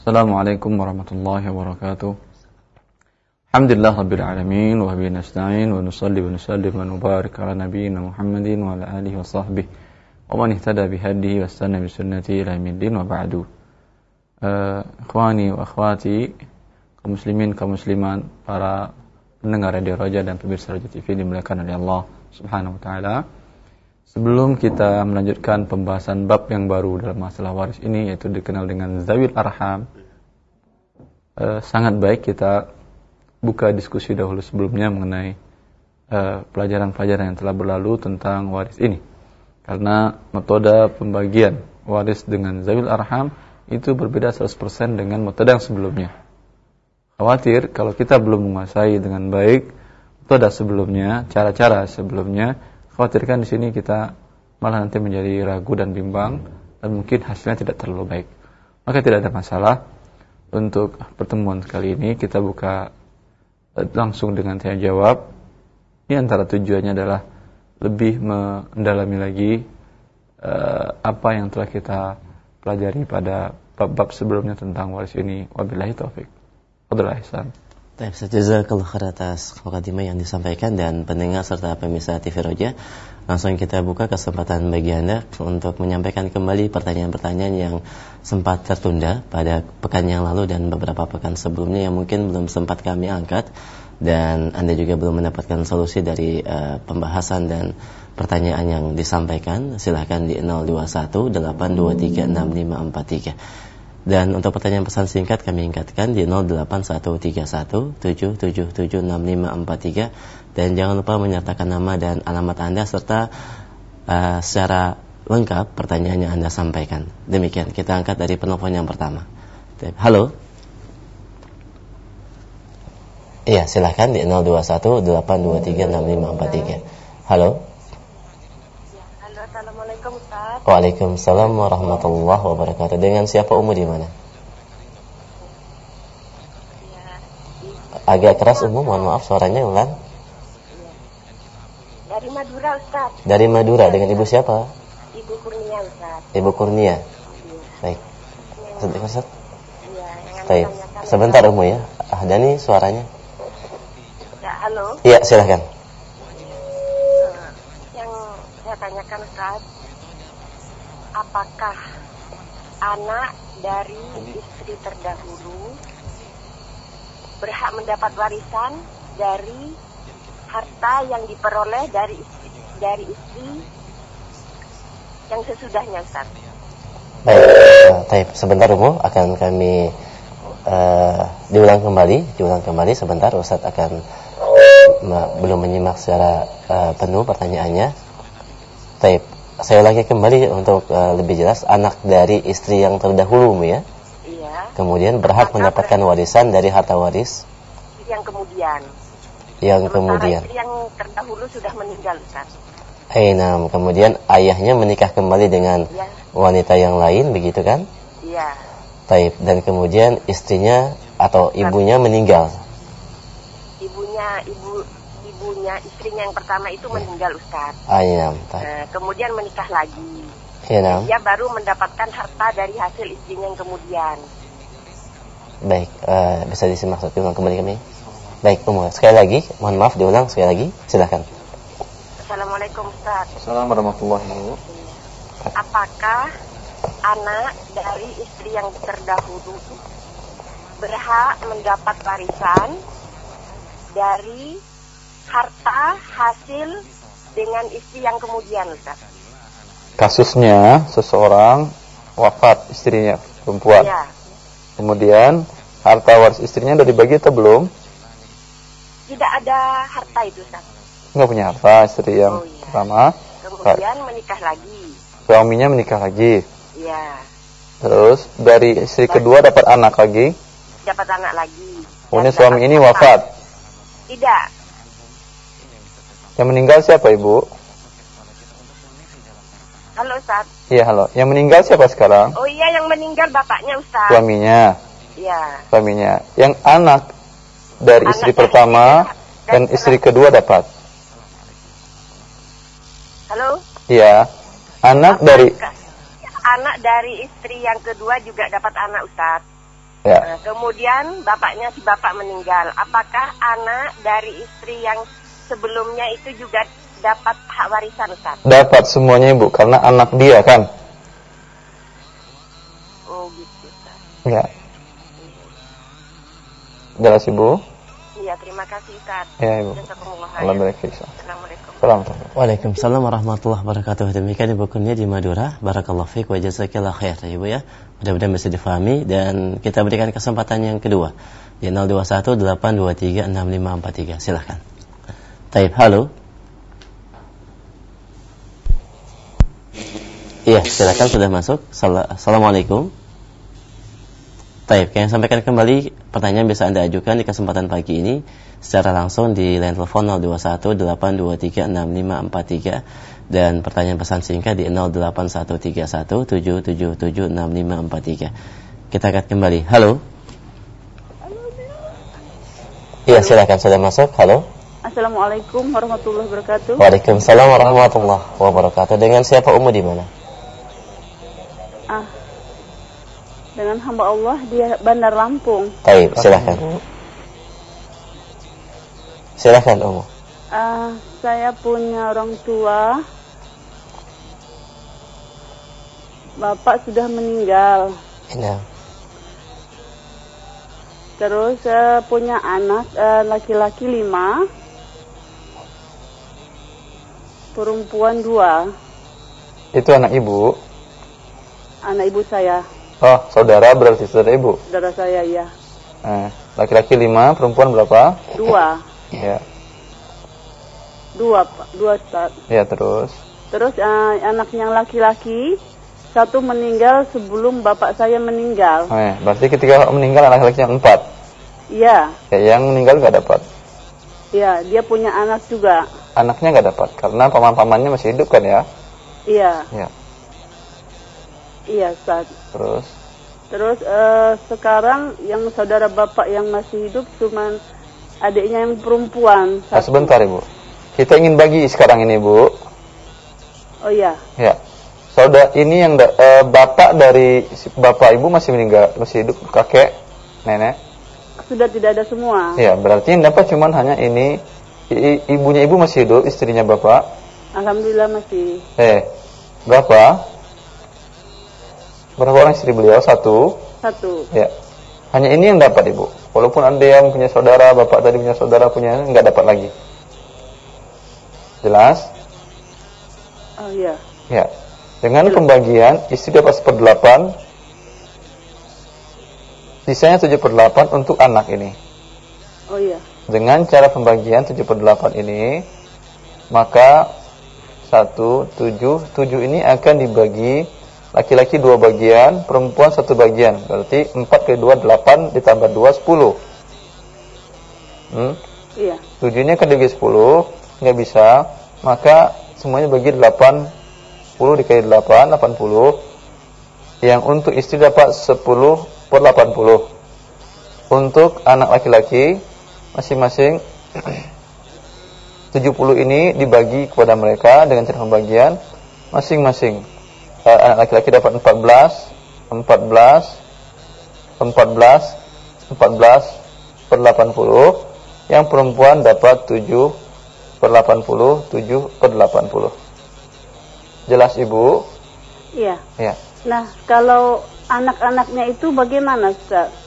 Assalamualaikum warahmatullahi wabarakatuh. Alhamdulillah rabbil alamin wa bihi nasta'in wa nusalli wa nusallim wa nubarik ala nabiyyina Muhammadin wa ala alihi wa sahbihi wa man ihtada bihadihi wa istana bi sunnati ila yaumil wa ba'du. Uh, ikhwani wa akhwati kaum muslimin kaum musliman para pendengar radio Raja dan pemirsa Raja TV dimuliakan oleh Allah Subhanahu wa taala. Sebelum kita melanjutkan pembahasan bab yang baru dalam masalah waris ini yaitu dikenal dengan zawil arham, eh, sangat baik kita buka diskusi dahulu sebelumnya mengenai eh, pelajaran-pelajaran yang telah berlalu tentang waris ini. Karena metode pembagian waris dengan zawil arham itu berbeda 100% dengan metode yang sebelumnya. Khawatir kalau kita belum menguasai dengan baik metode sebelumnya, cara-cara sebelumnya, khawatirkan di sini kita malah nanti menjadi ragu dan bimbang dan mungkin hasilnya tidak terlalu baik. Maka tidak ada masalah untuk pertemuan kali ini kita buka eh, langsung dengan tanya jawab. Ini antara tujuannya adalah lebih mendalami lagi uh, apa yang telah kita pelajari pada bab-bab sebelumnya tentang waris ini. Wabillahi taufik. Wabillahi Baik, jazakallah khair atas mukadimah yang disampaikan dan pendengar serta pemirsa TV Roja. Langsung kita buka kesempatan bagi Anda untuk menyampaikan kembali pertanyaan-pertanyaan yang sempat tertunda pada pekan yang lalu dan beberapa pekan sebelumnya yang mungkin belum sempat kami angkat dan Anda juga belum mendapatkan solusi dari uh, pembahasan dan pertanyaan yang disampaikan. Silahkan di 021 823 6543. Dan untuk pertanyaan pesan singkat kami ingatkan di 0813177765543 dan jangan lupa menyertakan nama dan alamat Anda serta uh, secara lengkap pertanyaan yang Anda sampaikan. Demikian kita angkat dari penelpon yang pertama. Halo. Iya, silahkan di 0218236543. Halo. Waalaikumsalam warahmatullahi wabarakatuh. Dengan siapa Umu di mana? Agak keras Umu, mohon maaf suaranya ulang. Dari Madura Ustaz. Dari Madura dengan Ibu siapa? Ibu Kurnia Ustaz. Ibu Kurnia. Iya. Baik. Ustaz, Ustaz. Iya, Baik. Sebentar Umu ya. Ah, Dani suaranya. Ya, halo. Iya, silahkan. Eh, Yang saya tanyakan Ustaz, apakah anak dari istri terdahulu berhak mendapat warisan dari harta yang diperoleh dari istri, dari istri yang sesudahnya Ustaz? Baik. Uh, taib. Sebentar Umu akan kami uh, diulang kembali, diulang kembali sebentar Ustaz akan ma- belum menyimak secara uh, penuh pertanyaannya. Taib. Saya ulangi kembali untuk uh, lebih jelas anak dari istri yang terdahulu ya. Iya. Kemudian berhak Apakah mendapatkan warisan dari harta waris Yang kemudian. yang Sementara kemudian istri yang terdahulu sudah meninggal Ustaz. Ainam, kemudian ayahnya menikah kembali dengan Ya, wanita yang lain begitu kan? iya. Taib dan kemudian istrinya atau ibunya meninggal. Ibunya ibu ibunya istrinya yang pertama itu meninggal Ustaz. Ainam, taib. Eh, kemudian menikah lagi. Ainam. Dia baru mendapatkan harta dari hasil istrinya yang kemudian. Baik, eh, bisa disimak satu ulang kembali kami. Baik, Umur. Sekali lagi, mohon maaf diulang sekali lagi. Silakan. Assalamualaikum Ustaz. Assalamualaikum warahmatullahi wabarakatuh. Apakah anak dari istri yang terdahulu berhak mendapat warisan dari harta hasil dengan istri yang kemudian Ustaz? Kasusnya seseorang wafat istrinya perempuan. Ya, Kemudian harta waris istrinya udah dibagi atau belum? tidak ada harta itu Ustaz. Nggak punya harta istri yang Oh, iya. pertama. Kemudian menikah lagi. Suaminya menikah lagi. Ya, Terus dari istri kedua dapat anak lagi. dapat anak lagi. Kemudian suami ini wafat. Tidak, Yang meninggal siapa ibu? halo Ustaz. Iya halo. Yang meninggal siapa sekarang? Oh iya, yang meninggal bapaknya Ustaz. Suaminya. Iya. Suaminya. Yang anak dari Anak istri pertama dari- dan istri kedua dapat. Halo? Iya. Anak Apa- dari Anak dari istri yang kedua juga dapat anak Ustaz. Ya. Nah, kemudian bapaknya si bapak meninggal. Apakah anak dari istri yang sebelumnya itu juga dapat hak warisan Ustaz? Dapat semuanya Ibu karena anak dia kan. Oh gitu Ustaz. Ya. Jelas Ibu? Iya, terima kasih Ustaz. Ya Ibu. Allah. Assalamualaikum. Assalamualaikum. Waalaikumsalam warahmatullahi wabarakatuh. Demikian Ibu Kurnia di Madura. Barakallahu fiik wa jazakillah khair ya Ibu ya. Mudah-mudahan bisa difahami dan kita berikan kesempatan yang kedua di 0218236543. Silahkan. Taib, halo. Iya, silakan sudah masuk. Sal- Assalamualaikum. Taib, kami sampaikan kembali pertanyaan bisa Anda ajukan di kesempatan pagi ini secara langsung di line telepon 0218236543 dan pertanyaan pesan singkat di 08131777543. Kita akan kembali. Halo. Iya, silakan sudah masuk. Halo. Assalamualaikum warahmatullahi wabarakatuh. Waalaikumsalam warahmatullahi wabarakatuh. Dengan siapa Umu di mana? Ah, dengan hamba Allah di Bandar Lampung. Taib, silakan. Silakan Umu. Ah, saya punya orang tua. Bapak sudah meninggal. Nah, Terus saya punya anak eh, laki-laki lima, perempuan dua, Itu anak Ibu. anak ibu saya, Oh, saudara berarti saudara Ibu. saudara saya ya, Eh, laki-laki lima, perempuan berapa? dua, Ya. dua, dua Ustaz. Ya, terus. Terus eh, anak yang laki-laki satu meninggal sebelum bapak saya meninggal. Oh, ya. Berarti ketika meninggal anak laki yang empat. Iya, Ya, yang meninggal nggak dapat. iya, dia punya anak juga. Anaknya nggak dapat karena paman-pamannya masih hidup kan ya? Iya, Ya. iya, Ustaz. Terus. Terus eh, sekarang yang saudara bapak yang masih hidup cuman adiknya yang perempuan. Nah, sebentar Ibu. Kita ingin bagi sekarang ini Bu. Oh iya, Ya. Saudara ini yang da- eh, bapak dari bapak ibu masih meninggal, masih hidup kakek, nenek. sudah tidak ada semua. Ya, berarti yang dapat cuman hanya ini I- ibunya ibu masih hidup, istrinya bapak. Alhamdulillah masih. Eh, berapa? Berapa orang istri beliau? Satu. Satu. Ya. Hanya ini yang dapat ibu. Walaupun ada yang punya saudara, bapak tadi punya saudara punya, nggak dapat lagi. Jelas? Oh iya. Ya. Dengan pembagian, istri dapat seperdelapan, sisanya tujuh per delapan untuk anak ini. Oh iya. Dengan cara pembagian tujuh per delapan ini, maka satu, tujuh, tujuh ini akan dibagi laki-laki dua bagian, perempuan satu bagian. Berarti empat ke dua delapan ditambah dua sepuluh. Hmm? Iya. Tujuh ini akan dibagi sepuluh, nggak bisa, maka semuanya bagi delapan puluh dikali delapan, delapan puluh. Yang untuk istri dapat sepuluh per delapan puluh. Untuk anak laki-laki masing-masing 70 ini dibagi kepada mereka dengan cara pembagian masing-masing. Eh, anak laki-laki dapat 14, 14, 14, 14 per 80. Yang perempuan dapat 7 per 80, 7 per 80. Jelas Ibu? Iya. Ya. Nah, kalau anak-anaknya itu bagaimana, Ustaz?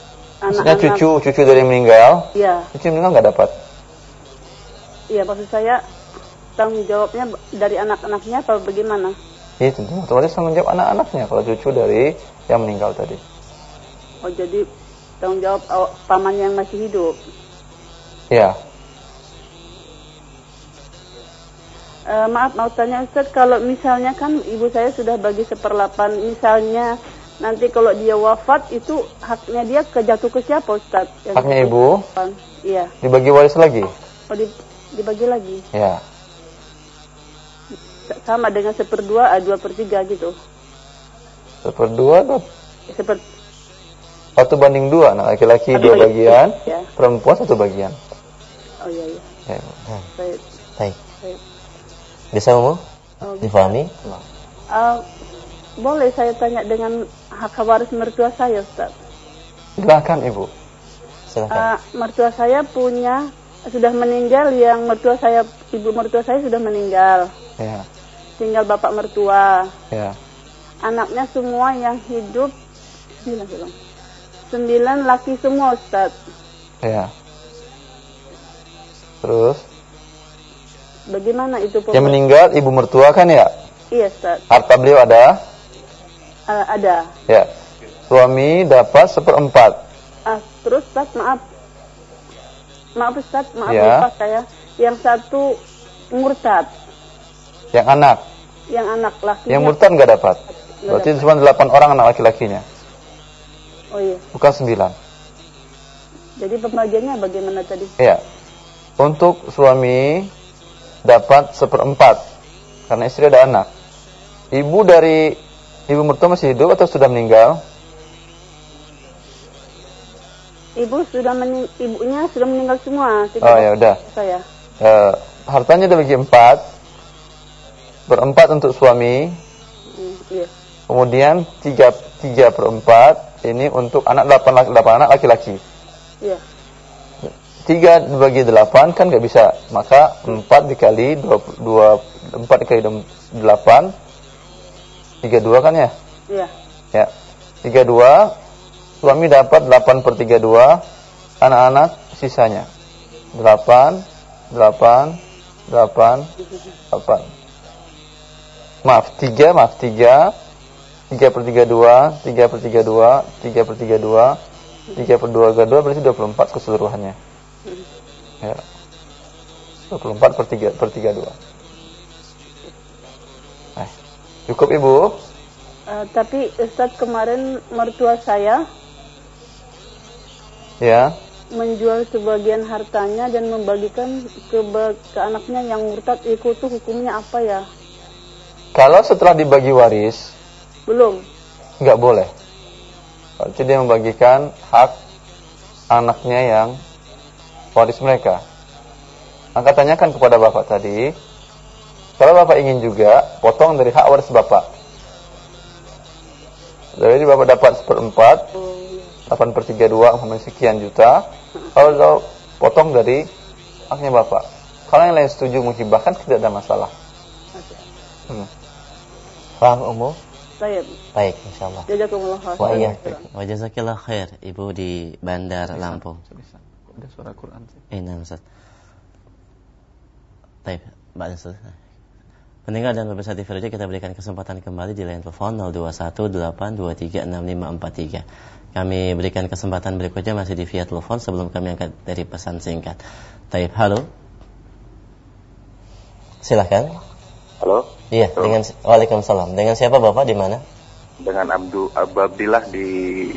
Maksudnya cucu, cucu dari meninggal, Iya. cucu meninggal nggak dapat. Iya, maksud saya tanggung jawabnya dari anak-anaknya atau bagaimana? Iya tentu otomatis tanggung jawab anak-anaknya kalau cucu dari yang meninggal tadi. Oh, jadi tanggung jawab aw- paman yang masih hidup. Ya, Eh, maaf mau tanya Ustaz, kalau misalnya kan ibu saya sudah bagi seperlapan, misalnya nanti kalau dia wafat itu haknya dia kejatuh ke siapa Ustaz? Yang Haknya ibu? Iya, dibagi waris lagi. oh di- dibagi lagi. Ya, S- Sama dengan seperdua, ah, dua per tiga gitu. seperdua dap- Seperti satu banding dua, anak laki-laki dua bagi- bagian, ya. perempuan satu bagian. Oh iya iya. Ya, Baik. baik. baik. Bisa Umu? Oh, Difahami? Ah, boleh saya tanya dengan hak waris mertua saya Ustaz? Silakan Ibu. Silakan. Eh, mertua saya punya sudah meninggal yang mertua saya ibu mertua saya sudah meninggal. Ya, Tinggal bapak mertua. ya. Anaknya semua yang hidup sembilan belum? Sembilan laki semua Ustaz. Ya. Terus Bagaimana itu yang meninggal ibu mertua kan ya? Iya Ustaz. Harta beliau ada? Eh, ada. Ya. Suami dapat seperempat. Ah, terus Ustaz maaf. Maaf Ustaz, maaf Ya. lupa saya. Yang satu murtad, Yang anak. yang anak laki. Yang murtad nggak dapat. Berarti cuma delapan orang anak laki-lakinya. Oh iya. Bukan sembilan. Jadi pembagiannya bagaimana tadi? Iya. Untuk suami dapat seperempat karena istri ada anak. Ibu dari ibu mertua masih hidup atau sudah meninggal? Ibu sudah mening ibunya sudah meninggal semua. Tiga Oh ya udah. Saya. Eh, hartanya dibagi empat. Berempat untuk suami, Hmm, iya. kemudian tiga tiga per empat ini untuk anak delapan laki- delapan anak laki-laki. Iya. Tiga dibagi delapan kan nggak bisa, maka empat dikali dua, dua empat dikali delapan tiga dua kan ya? Iya. Ya. 32 suami dapat 8 per 32 anak-anak sisanya. 8 8 8 8 Maaf 3 maaf 3 3 per 32 3 per 32 3 per 32 3 per 2 per 2 berarti 24 keseluruhannya. Ya. 24 per 3 per 32 eh, Cukup ibu Eh, tapi Ustadz kemarin mertua saya Ya menjual sebagian hartanya dan membagikan ke, ke anaknya yang murtad itu tuh hukumnya apa ya? Kalau setelah dibagi waris Belum. nggak boleh. Berarti dia membagikan hak anaknya yang waris mereka. Maka tanyakan kepada bapak tadi, kalau bapak ingin juga, potong dari hak waris bapak. Jadi bapak dapat seperempat, 8 per 32, umpamanya sekian juta. Kalau kalau potong dari haknya bapak. Kalau yang lain setuju menghibahkan, tidak ada masalah. Hmm. Paham Umu? Saya Baik, insyaallah. jazakumullah khair. Wa iya. Wa jazakillah khair Ibu di Bandar Lampung. Ada suara Quran sih. Eh, nah, Ustaz. Baik, Mbak Ustaz. Pendengar dan pemirsa TV Raja kita berikan kesempatan kembali di line telepon 0218236543. Kami berikan kesempatan berikutnya masih di via telepon sebelum kami angkat dari pesan singkat. Taib, halo. Silahkan. Halo, Iya, dengan Waalaikumsalam. Dengan siapa Bapak di mana? dengan Abdul Abu Abdillah di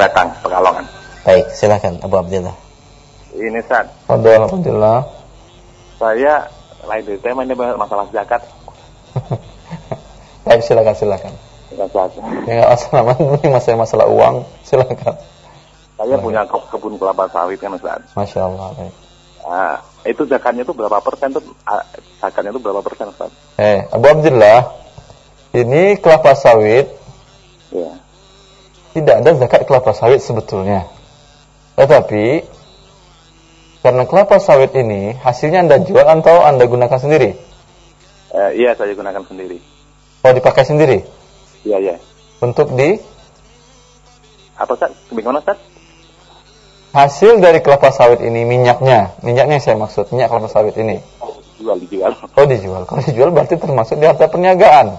Batang, Pekalongan. Baik, silahkan Abu Abdillah. Ini saat Alhamdulillah. saya lain dari tema ini masalah zakat. Baik, silakan silakan. Zakat. Ya nggak masalah, ini masalah masalah uang, silakan. Saya punya ke- kebun kelapa sawit kan Ustaz. Masya Allah. Baik. Ah, itu zakatnya itu berapa persen tuh? ah, zakatnya itu berapa persen Ustaz? Eh, Abu Abdullah, ini kelapa sawit Ya. tidak ada zakat kelapa sawit sebetulnya. Tetapi karena kelapa sawit ini hasilnya anda jual atau anda gunakan sendiri? Eh, iya saya gunakan sendiri. Oh dipakai sendiri Iya iya. untuk di Apa Ustaz? Bagaimana Ustaz? hasil dari kelapa sawit ini minyaknya, minyaknya yang saya maksud minyak kelapa sawit ini. Jual dijual. Oh dijual. Kalau dijual berarti termasuk di harta perniagaan.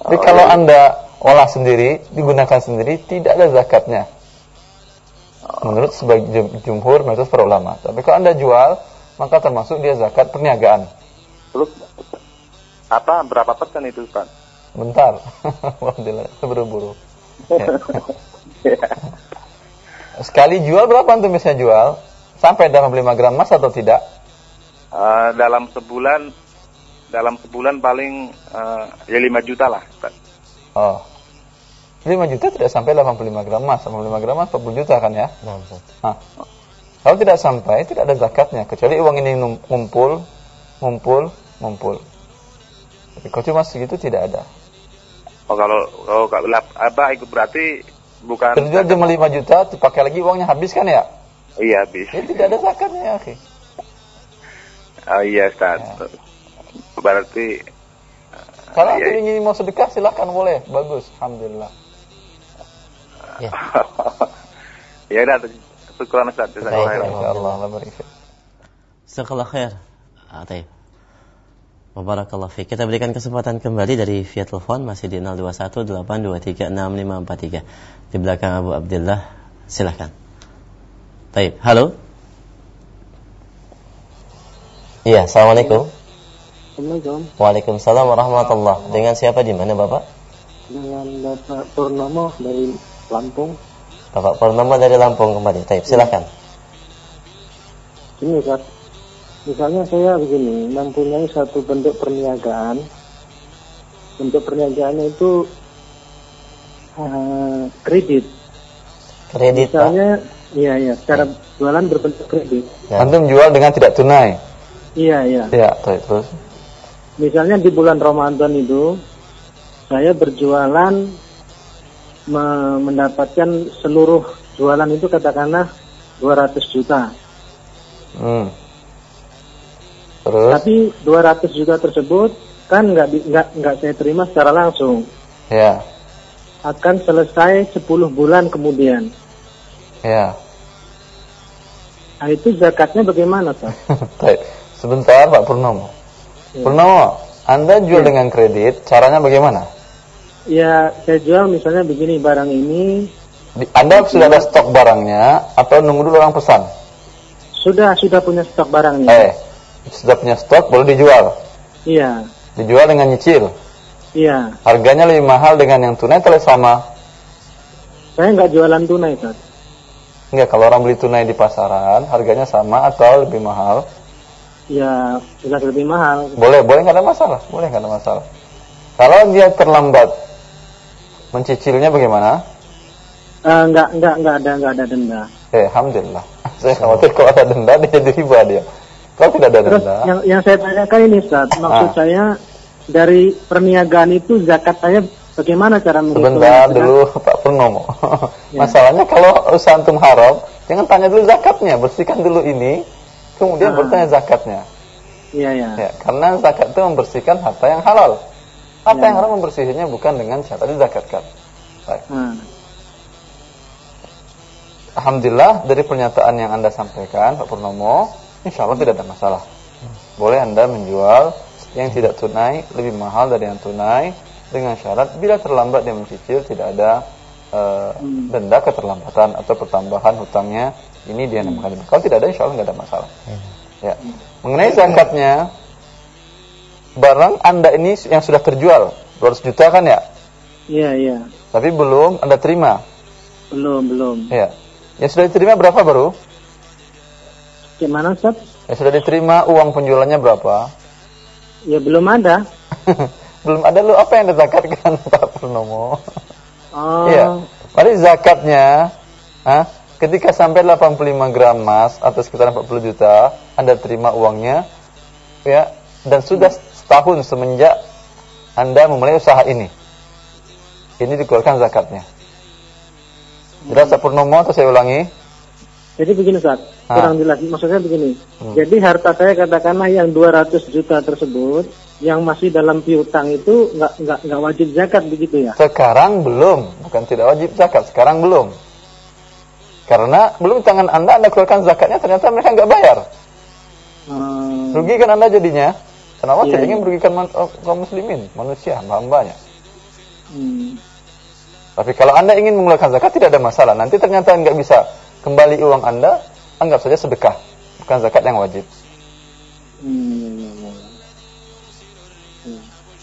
Tapi Oh, kalau iya. anda olah sendiri, digunakan sendiri, tidak ada zakatnya. Menurut sebagian jum- jumhur mayoritas para ulama. Tapi kalau anda jual, maka termasuk dia zakat perniagaan. Terus apa berapa persen itu Ustaz? Bentar. Alhamdulillah, terburu-buru. Ya. Sekali jual berapa antum biasanya jual? Sampai dalam 5 gram emas atau tidak? Eh, dalam sebulan dalam sebulan paling eh, ya 5 juta lah. Oh. 5 juta tidak sampai 85 gram emas. 85 gram emas 40 juta kan ya? Nah. Nah, kalau tidak sampai, tidak ada zakatnya. Kecuali uang ini ngumpul, ngumpul, ngumpul. Tapi kalau cuma segitu tidak ada. Oh kalau oh, kalau apa itu berarti bukan Terjual cuma 5 juta, dipakai lagi uangnya habis kan ya? iya habis. Ya tidak ada zakatnya ya, akhi. Oh iya Ustaz. Berarti Kalau antum ingin mau sedekah silahkan boleh, bagus, alhamdulillah. Ya. ya udah syukuran Ustaz. Jazakallah khairan. Insyaallah, Allah barik. Jazakallah khair. Ah, taib. Wabarakallah fiik. Kita berikan kesempatan kembali dari via telepon masih di 0218236543. Di belakang Abu Abdullah, silahkan. Taib. Halo. Iya, Assalamualaikum. Assalamualaikum Waalaikumsalam warahmatullah. Dengan siapa di mana Bapak? dengan Bapak Purnomo dari Lampung. Bapak Purnomo dari Lampung kembali. Taib, silahkan. Ini Ustaz, misalnya saya begini, mempunyai satu bentuk perniagaan. Bentuk perniagaannya itu eh, kredit. Kredit, Pak. Misalnya, iya iya, secara jualan berbentuk kredit. Ya. Antum jual dengan tidak tunai. Iya iya. Ya, baik, terus. Misalnya di bulan Ramadan itu saya berjualan mendapatkan seluruh jualan itu katakanlah 200 juta. Hmm. Terus? Tapi 200 juta tersebut kan nggak nggak nggak saya terima secara langsung. Ya, Akan selesai 10 bulan kemudian. ya. Nah itu zakatnya bagaimana, Pak? Baik. Sebentar, Pak Purnomo. Purnomo, Anda jual dengan kredit, caranya bagaimana? Ya, saya jual misalnya begini barang ini Anda sudah ada stok barangnya atau nunggu dulu orang pesan? sudah sudah punya stok barangnya. Eh, sudah punya stok boleh dijual. Iya, Dijual dengan nyicil. iya. Harganya lebih mahal dengan yang tunai atau sama? Saya nggak jualan tunai, Pak. Enggak, kalau orang beli tunai di pasaran, harganya sama atau lebih mahal? Ya, sudah lebih mahal. Boleh, boleh nggak ada masalah, boleh nggak ada masalah. Kalau dia terlambat mencicilnya bagaimana? Eh, nggak nggak nggak ada nggak ada denda. Eh, alhamdulillah. Saya khawatir kalau ada denda dia jadi riba dia. Kalau tidak ada Terus denda, yang yang saya tanyakan ini, Ustaz, maksud Ah. saya dari perniagaan itu zakat saya bagaimana cara menghitungnya? sebentar dulu Pak Purnomo. Ya. Masalahnya kalau usaha antum haram, jangan tanya dulu zakatnya, bersihkan dulu ini, kemudian Ah. bertanya zakatnya. Iya, iya. Ya, karena zakat itu membersihkan harta yang halal. Ya. yang haram membersihkannya bukan dengan syarat dizakatkan. Baik. Nah, Alhamdulillah dari pernyataan yang Anda sampaikan Pak Purnomo, insya Allah tidak ada masalah. Boleh Anda menjual yang tidak tunai lebih mahal dari yang tunai dengan syarat bila terlambat dia mencicil tidak ada eh, denda keterlambatan atau pertambahan hutangnya ini dia namakan riba. Kalau tidak ada insya Allah nggak ada masalah. Ya. Mengenai zakatnya barang Anda ini yang sudah terjual 200 juta kan ya? iya, iya. Tapi belum Anda terima. Belum, belum. Ya. Yang sudah diterima berapa baru? Gimana, Ustaz? Yang sudah diterima uang penjualannya berapa? Ya belum ada. Belum ada lu apa yang dizakatkan Pak Purnomo? Oh. Iya. Mari zakatnya ah, ketika sampai 85 gram emas atau sekitar 40 juta, Anda terima uangnya ya dan sudah setahun semenjak Anda memulai usaha ini. Ini dikeluarkan zakatnya. Jelas Pak Purnomo atau saya ulangi? Jadi begini, Ustaz. Ah. Kurang jelas. Maksudnya begini. Hmm. Jadi harta saya katakanlah yang 200 juta tersebut yang masih dalam piutang itu nggak nggak nggak wajib zakat begitu ya? Sekarang belum, bukan tidak wajib zakat. Sekarang belum. Karena belum tangan Anda, Anda keluarkan zakatnya, ternyata mereka nggak bayar. Hmm. Rugi kan Anda jadinya? Karena Allah tidak ingin merugikan man- oh, kaum muslimin, manusia, hamba-hambanya. Hmm. Tapi kalau Anda ingin mengeluarkan zakat, tidak ada masalah. Nanti ternyata nggak bisa kembali uang Anda, anggap saja sedekah. Bukan zakat yang wajib. Hmm.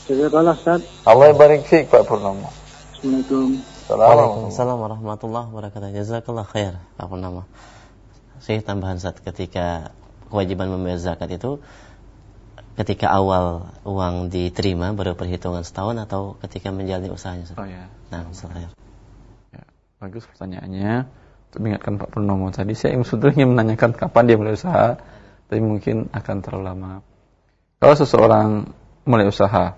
Jazakallah, Ustaz. Allah barik fiik Pak Purnomo. Assalamualaikum. Assalamualaikum. Waalaikumsalam warahmatullahi wabarakatuh. Jazakallah khair. Apa nama? Saya tambahan saat ketika kewajiban membayar zakat itu ketika awal uang diterima baru perhitungan setahun atau ketika menjalani usahanya. Ustaz? Oh ya. Nah, saya. Ya, bagus pertanyaannya. Untuk mengingatkan Pak Purnomo tadi, saya ingin sebetulnya menanyakan kapan dia mulai usaha, tapi mungkin akan terlalu lama. Kalau seseorang mulai usaha,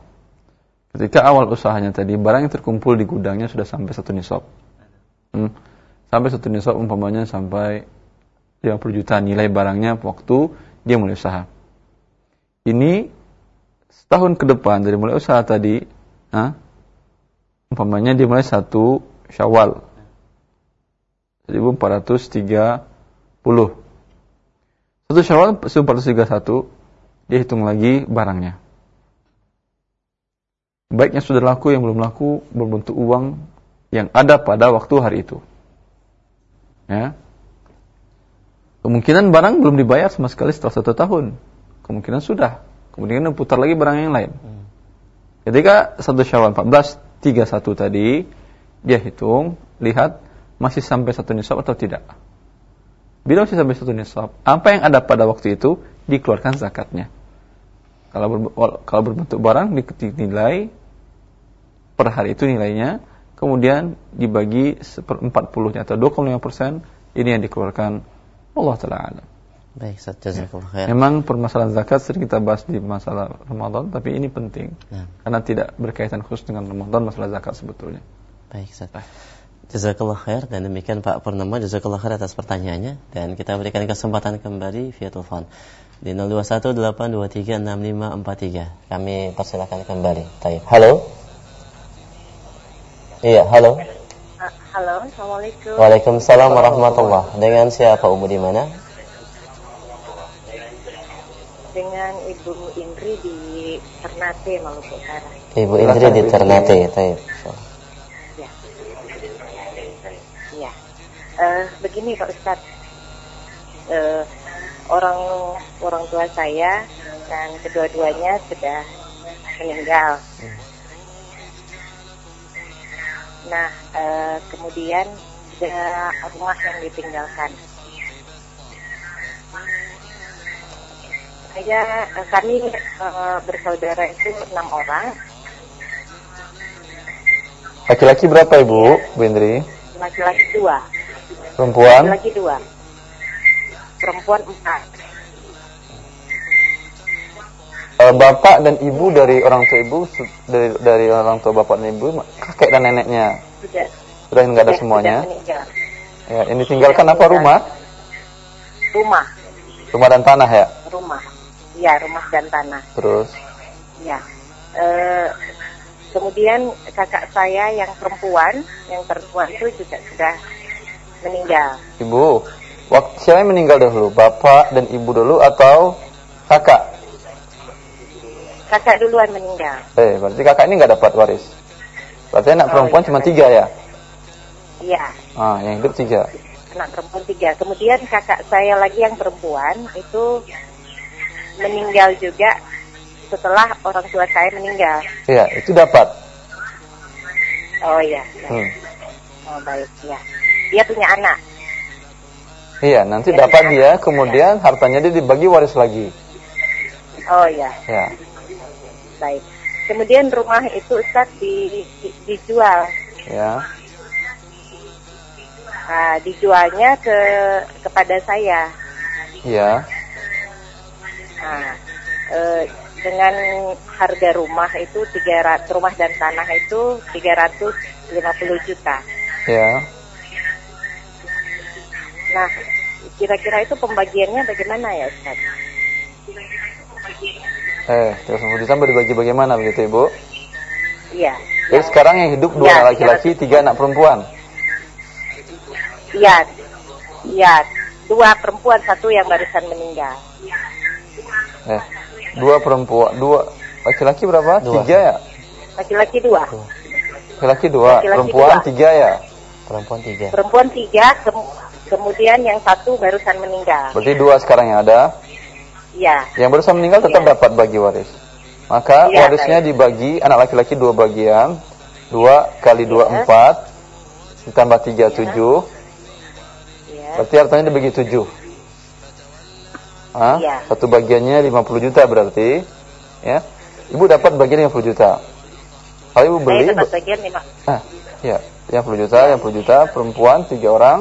ketika awal usahanya tadi, barang yang terkumpul di gudangnya sudah sampai satu nisab. Hmm. Sampai satu nisab umpamanya sampai 50 juta nilai barangnya waktu dia mulai usaha. Ini setahun ke depan dari mulai usaha tadi, nah, umpamanya dia mulai satu Syawal 1430. Satu Syawal 1431 dia hitung lagi barangnya. Baiknya sudah laku yang belum laku berbentuk uang yang ada pada waktu hari itu. Ya. Kemungkinan barang belum dibayar sama sekali setelah satu tahun. Kemungkinan sudah. Kemudian putar lagi barang yang lain. Ketika satu Syawal 1431 tadi dia hitung, lihat masih sampai satu nisab atau tidak. Bila masih sampai satu nisab, apa yang ada pada waktu itu dikeluarkan zakatnya. Kalau ber, kalau berbentuk barang nilai per hari itu nilainya, kemudian dibagi seperempat puluhnya atau 25 persen, ini yang dikeluarkan Allah Taala. Baik, jazakallah khair. Memang permasalahan zakat sering kita bahas di masalah Ramadan, tapi ini penting Nah. karena tidak berkaitan khusus dengan Ramadan masalah zakat sebetulnya. Baik, Ustaz. Jazakallah khair dan demikian Pak Purnama jazakallah khair atas pertanyaannya dan kita berikan kesempatan kembali via telepon di 0218236543. Kami persilakan kembali. Baik. Halo. Iya, halo. Halo, Assalamualaikum. Waalaikumsalam warahmatullah. Dengan siapa Umu di mana? Dengan Ibu Indri di Ternate, Maluku Utara. Ibu Indri di Ternate. Baik. Ya. Ya. Eh, begini Pak Ustadz. Eh, orang orang tua saya dan kedua-duanya sudah meninggal. Nah, eh, kemudian ada rumah yang ditinggalkan. Saya, kami eh, bersaudara itu enam orang, Laki-laki berapa Ibu, Bu Indri? laki-laki dua, Perempuan? laki-laki dua, perempuan empat. Eh, bapak dan ibu dari orang tua ibu dari dari orang tua bapak dan ibu kakek dan neneknya? Sudah, sudah nggak ada sudah- semuanya? sudah ya ini tinggalkan apa rumah? Rumah, rumah dan tanah ya? Rumah, ya rumah dan tanah. terus Ya. Eh, kemudian kakak saya yang perempuan, yang perempuan itu juga sudah meninggal. ibu waktu siapa yang meninggal dahulu bapak dan ibu dulu atau kakak Kakak duluan meninggal. eh berarti kakak ini nggak dapat waris berarti anak Oh, perempuan iya. cuma tiga ya Iya, ah yang hidup tiga anak perempuan tiga. Kemudian kakak saya lagi yang perempuan itu meninggal juga setelah orang tua saya meninggal. iya itu dapat Oh iya, ya. hmm. oh baik ya. Dia punya anak. iya nanti Ya, dapat ya. dia kemudian hartanya dia dibagi waris lagi Oh iya, ya baik. Kemudian rumah itu Ustaz di, di- dijual. ya Nah, dijualnya ke kepada saya. iya Nah, eh, dengan harga rumah itu 300 rumah dan tanah itu 350 juta. ya Nah, kira-kira itu pembagiannya bagaimana ya Ustaz? eh terus juta dibagi bagaimana begitu ibu Iya. Jadi sekarang yang hidup dua Ya, anak laki-laki, tiga anak perempuan. Iya. Iya, dua perempuan, satu yang barusan meninggal. Eh, dua perempuan, dua laki-laki berapa? Dua. Tiga ya? Laki-laki dua. Laki-laki dua, Laki-laki perempuan dua. tiga ya? Perempuan tiga. Perempuan tiga, kem- kemudian yang satu barusan meninggal. Berarti dua sekarang yang ada. Iya. Yang barusan meninggal tetap Iya. dapat bagi waris. Maka Iya, warisnya baik. dibagi anak laki-laki dua bagian, dua kali dua Iya. empat, ditambah tiga tujuh, Iya. berarti hartanya dibagi tujuh. Hah? Iya. Satu bagiannya 50 juta berarti, ya. Ibu dapat bagian 50 juta. Kalau ibu Saya beli, dapat bagian lima. Ah, ya, yang 10 juta, yang 10 juta, perempuan tiga orang,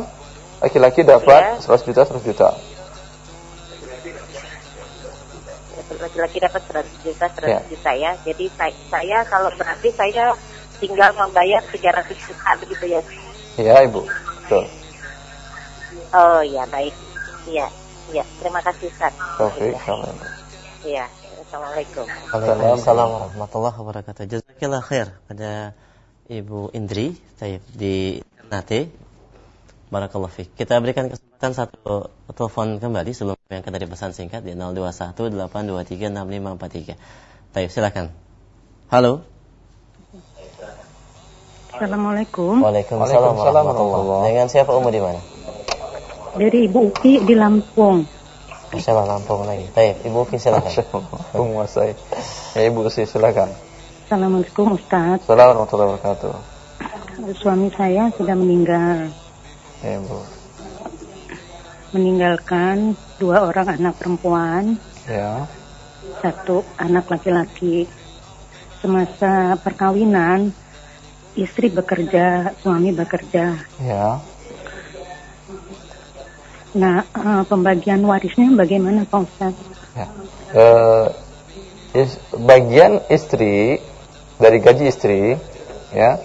laki-laki dapat Ya. 100 juta, 100 juta. Laki-laki dapat 100 juta, 100 Ya. juta ya. Jadi saya, saya kalau berarti saya tinggal membayar 300 juta begitu ya. Iya ibu, betul. Oh iya baik. Iya, iya. Terima kasih Ustaz. Taufik, salam. Iya. Assalamualaikum. Waalaikumsalam warahmatullahi wabarakatuh. Jazakallah khair pada Ibu Indri Taib di Ternate. Barakallahu fiik. Kita berikan kesempatan satu telepon kembali sebelum yang dari pesan singkat di 0218236543. Taib silakan. Halo. Assalamualaikum. Waalaikumsalam warahmatullahi Dengan siapa umur di mana? Dari Ibu Uki di Lampung. Masya Allah Lampung lagi. Taib, Ibu Uki silakan. Menguasai. Ya ibu sih silakan. Assalamualaikum Ustaz. Assalamualaikum warahmatullahi wabarakatuh. Suami saya sudah meninggal. Ya ibu. Meninggalkan dua orang anak perempuan, Ya. satu anak laki-laki. Semasa perkawinan, istri bekerja, suami bekerja. Ya. Nah, eh, pembagian warisnya bagaimana Pak Ustaz? Ya. Eh, is- bagian istri dari gaji istri, ya,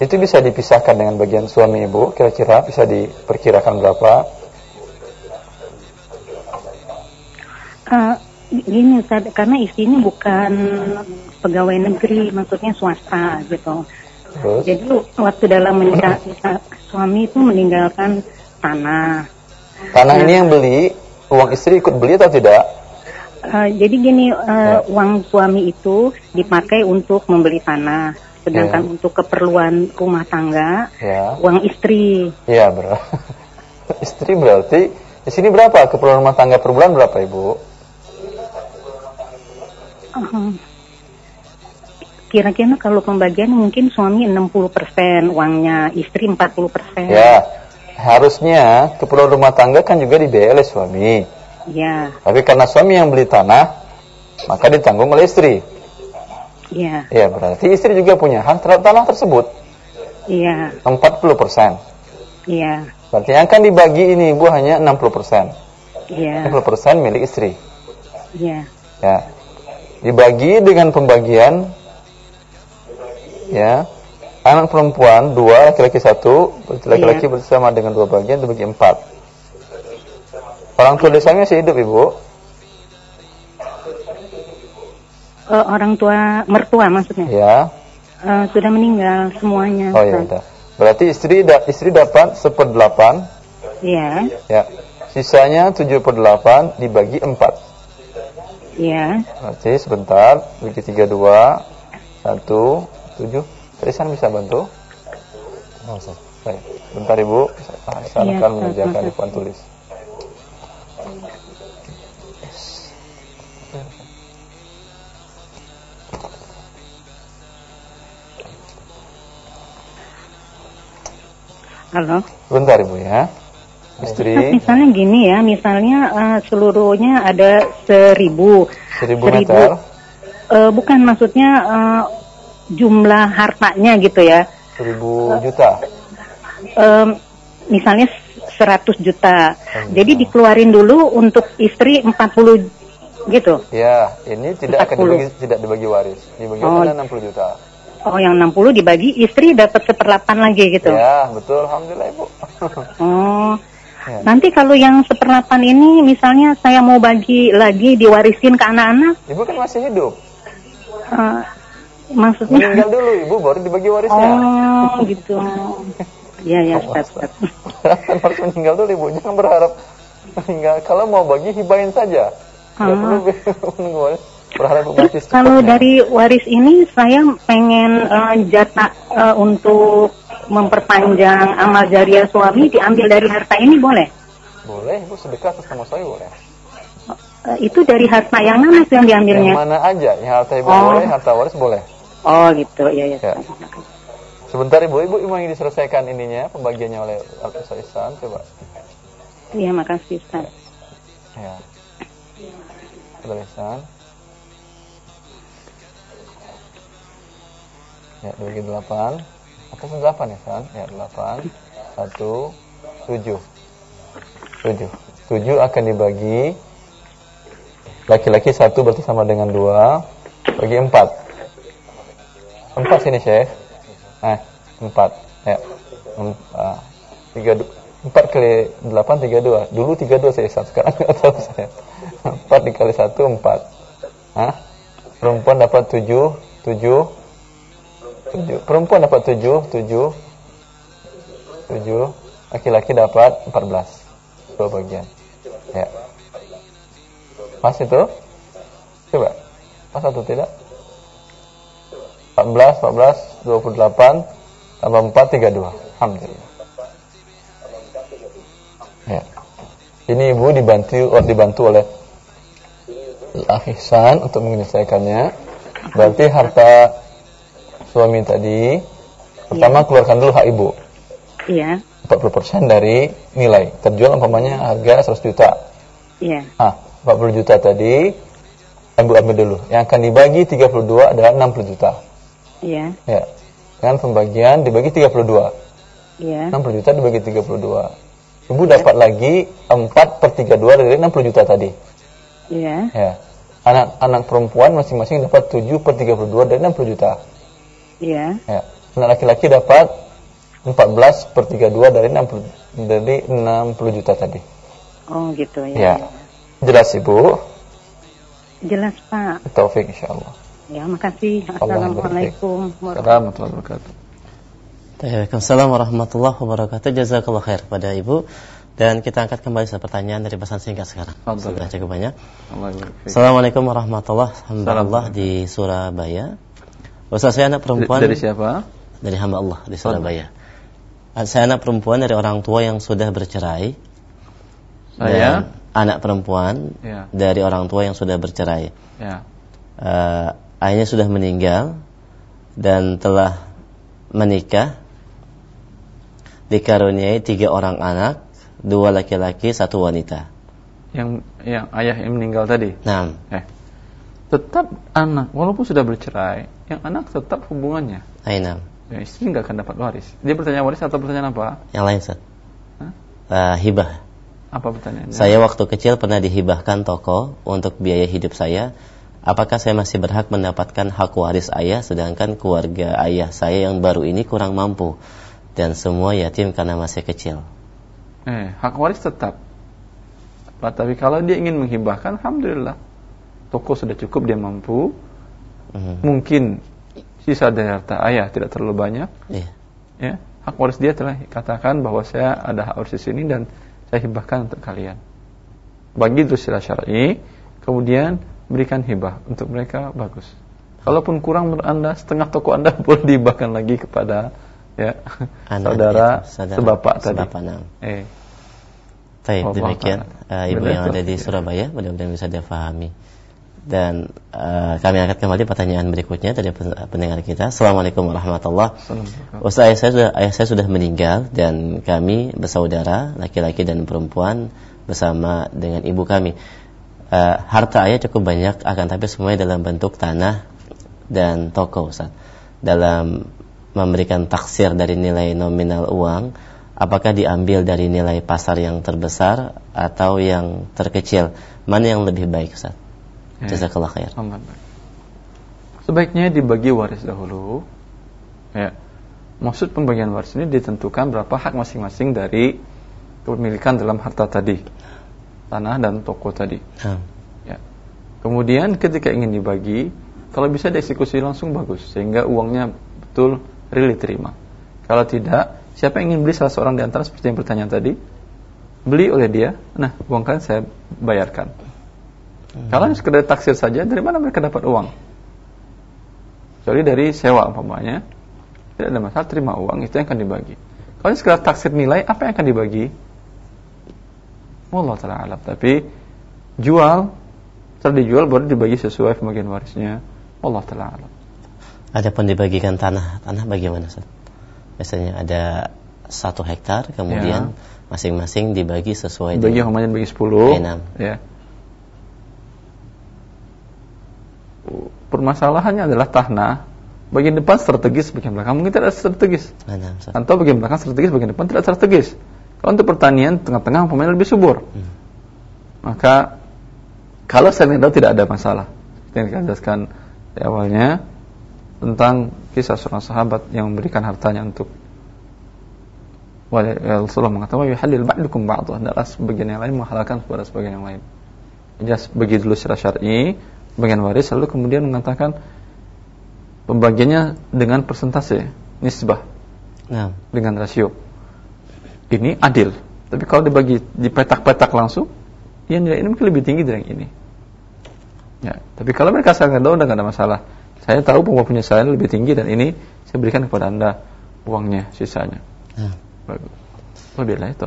itu bisa dipisahkan dengan bagian suami ibu. Kira-kira bisa diperkirakan berapa? Eh, gini Ustaz, karena istrinya bukan pegawai negeri, maksudnya swasta gitu. Terus? Jadi waktu dalam menikah suami itu meninggalkan tanah. Tanah ini yang beli, uang istri ikut beli atau tidak? Eh, jadi gini, Ya. uang suami itu dipakai untuk membeli tanah, sedangkan Ya. untuk keperluan rumah tangga, Ya. uang istri. Iya, bro. istri berarti di sini berapa keperluan rumah tangga per bulan berapa, Ibu? Kira-kira kalau pembagian mungkin suami 60% uangnya, istri 40%. Ya. Harusnya keperluan rumah tangga kan juga dibiayai oleh suami. Ya, Tapi karena suami yang beli tanah, maka ditanggung oleh istri. ya, Ya, berarti istri juga punya hak terhadap tanah tersebut. iya, 40%. iya, Berarti yang akan dibagi ini Ibu hanya 60%. iya, 60% milik istri. iya. Ya. Dibagi dengan pembagian ya. Anak perempuan dua, laki-laki satu, laki-laki Iya. bersama dengan dua bagian dibagi empat. Orang tua desanya masih hidup ibu? Eh, orang tua mertua maksudnya Ya. Eh, sudah meninggal semuanya. Oh ya udah. Berarti istri da istri dapat seperdelapan, Iya, ya. Sisanya tujuh per delapan dibagi empat. iya. Berarti sebentar, bagi tiga dua, satu, tujuh. Trisan bisa bantu? Oh. Baik. Bentar Ibu, saya akan Ustaz, mengerjakan di papan tulis. Halo. Bentar Ibu ya. Istri misalnya gini ya, misalnya eh, seluruhnya ada seribu. seribu meter, Eh, bukan maksudnya eh, jumlah hartanya gitu ya. seribu juta. Em, misalnya 100 juta. Jadi dikeluarin dulu untuk istri 40 gitu. Ya, ini tidak akan 40. dibagi tidak dibagi waris. Dibagi Oh. oh. 60 juta. Oh, yang 60 dibagi istri dapat seperlapan lagi gitu. Ya, betul. Alhamdulillah Ibu. Oh. Ya. Nanti kalau yang seperlapan ini misalnya saya mau bagi lagi diwarisin ke anak-anak, Ibu kan masih hidup. eh, maksudnya Meninggal dulu Ibu baru dibagi warisnya. Oh, gitu. Iya, ya, Ustaz. Ustaz. Harus meninggal dulu Ibu. Jangan berharap meninggal. Kalau mau bagi hibahin saja. Tidak Ah. perlu menunggu waris. Berharap Terus kalau dari waris ini saya pengen eh, jatah eh, untuk memperpanjang amal jariah suami diambil dari harta ini boleh? Boleh Ibu sedekah atas nama saya boleh. Eh, itu dari harta yang mana tuh yang Yang diambilnya? mana aja, yang harta Ibu Oh. boleh, harta waris boleh. Oh gitu, ya ya. Ya. Sebentar Ibu, Ibu ingin diselesaikan ininya, pembagiannya oleh Al-Ustaz Ihsan, coba. Iya makasih Ustaz. Ya. Ustaz Ihsan. Ya, dibagi delapan. Atasnya delapan ya, San? Ya, delapan. Satu, tujuh. Tujuh. Tujuh akan dibagi. Laki-laki satu berarti sama dengan dua. Bagi empat. Empat sini, Syekh. Eh, empat. Ya. Ah, tiga empat kali delapan tiga dua. Dulu tiga dua saya Ustaz, sekarang nggak tahu saya. Empat dikali satu empat. Hah? Perempuan dapat tujuh, tujuh, tujuh. Perempuan dapat tujuh, tujuh, tujuh. Laki-laki dapat empat belas. Dua bagian. Ya. Pas itu? Coba. Pas atau tidak? 14, 14, 28, tambah 4, 32. Alhamdulillah. Ya. Ini ibu dibantu oh, dibantu oleh Ihsan untuk menyelesaikannya. Berarti harta suami tadi pertama keluarkan dulu hak ibu. Iya, 40% dari nilai. Terjual umpamanya harga 100 juta. iya, Ah, 40 juta tadi ibu ambil dulu. Yang akan dibagi 32 adalah 60 juta. Iya, Ya. Dengan pembagian dibagi 32. iya, 60 juta dibagi 32. Ibu dapat lagi 4 per 32 dari 60 juta tadi. iya, Ya. Anak-anak perempuan masing-masing dapat 7 per 32 dari 60 juta. iya, Ya. Anak laki-laki dapat 14 per 32 dari 60 dari 60 juta tadi. oh gitu ya. Ya. Jelas Ibu? Jelas Pak. Taufik insyaallah. Ya, makasih. Assalamualaikum warahmatullahi Assalamualaikum wabarakatuh. Waalaikumsalam warahmatullahi wabarakatuh. Jazakallah khair kepada Ibu. Dan kita angkat kembali satu pertanyaan dari pesan singkat sekarang. Sudah cukup banyak. Assalamualaikum warahmatullahi wabarakatuh. Di Surabaya. Ustaz saya anak perempuan Dari siapa? dari hamba Allah di Surabaya. Saya anak perempuan dari orang tua yang sudah bercerai. Saya? Anak perempuan Ya. dari orang tua yang sudah bercerai. Ya. Eh, ayahnya sudah meninggal dan telah menikah dikaruniai tiga orang anak dua laki-laki satu wanita Yang yang ayah yang meninggal tadi. nah Eh. Tetap anak walaupun sudah bercerai, yang anak tetap hubungannya. Ainam Ya, istri nggak akan dapat waris. Dia bertanya waris atau pertanyaan apa? yang lain Ustaz Hah? Eh, hibah Apa pertanyaannya? saya waktu kecil pernah dihibahkan toko untuk biaya hidup saya apakah saya masih berhak mendapatkan hak waris ayah sedangkan keluarga ayah saya yang baru ini kurang mampu dan semua yatim karena masih kecil Eh, hak waris tetap. Tapi kalau dia ingin menghibahkan, alhamdulillah. Toko sudah cukup, dia mampu. Mhm. Mungkin sisa dari harta ayah tidak terlalu banyak. Iya. Ya, hak waris dia telah katakan bahwa saya ada hak waris di sini dan saya hibahkan untuk kalian. Bagi itu secara syar'i, kemudian berikan hibah untuk mereka bagus. Kalaupun kurang menurut anda, setengah toko anda boleh dihibahkan lagi kepada ya Anak, saudara, ya, saudara sebapak tadi. sebapak, nah. Eh, Baik, demikian uh, ibu Bila yang ada di. Surabaya mudah-mudahan bisa difahami. Dan uh, kami angkat kembali pertanyaan berikutnya dari pen- pendengar kita. Assalamualaikum warahmatullahi Assalamualaikum. Ustaz ayah saya sudah ayah saya sudah meninggal dan kami bersaudara laki-laki dan perempuan bersama dengan ibu kami. Eh, harta ayah cukup banyak akan tapi semuanya dalam bentuk tanah dan toko Ustaz. Dalam memberikan taksir dari nilai nominal uang, apakah diambil dari nilai pasar yang terbesar atau yang terkecil? Mana yang lebih baik Ustaz? Ya. Jazakallah khair. Sebaiknya dibagi waris dahulu. Ya. Maksud pembagian waris ini ditentukan berapa hak masing-masing dari kepemilikan dalam harta tadi. Tanah dan toko tadi. Nah, Ya. Kemudian ketika ingin dibagi, kalau bisa dieksekusi langsung bagus sehingga uangnya betul real diterima. Kalau tidak, siapa yang ingin beli salah seorang di antara seperti yang pertanyaan tadi, beli oleh dia, nah uang kalian saya bayarkan. Kalau sekedar taksir saja, dari mana mereka dapat uang? Kecuali dari sewa umpamanya, tidak ada masalah, terima uang itu yang akan dibagi. Kalau sekedar taksir nilai, apa yang akan dibagi? Wallah taala alam. Tapi jual, setelah dijual baru dibagi sesuai pembagian warisnya. Allah taala alam. Adapun dibagikan tanah, tanah bagaimana Ustaz? Biasanya ada satu hektar, kemudian masing-masing dibagi sesuai Dibagi dengan umpamanya dibagi 10 Enam. ya. Permasalahannya adalah tanah bagian depan strategis, bagian belakang mungkin tidak strategis. Enam. Atau bagian belakang strategis, bagian depan tidak strategis. Kalau untuk pertanian tengah-tengah umpamanya lebih subur. Hmm. Maka kalau saling tahu tidak ada masalah. Yang kita jelaskan di awalnya tentang kisah seorang sahabat yang memberikan hartanya untuk Rasulullah mengatakan yuhalil ba'dukum ba'dhu adalah sebagian yang lain menghalalkan kepada sebagian yang lain. Jadi bagi dulu secara syar'i bagian waris lalu kemudian mengatakan pembagiannya dengan persentase nisbah nah. dengan rasio ini adil. Tapi kalau dibagi di petak-petak langsung ya nilai ini mungkin lebih tinggi dari yang ini. Ya tapi kalau mereka sangat tahu tidak ada masalah. Saya tahu bahwa punya saya lebih tinggi dan ini saya berikan kepada anda uangnya sisanya. Nah. lebih lah itu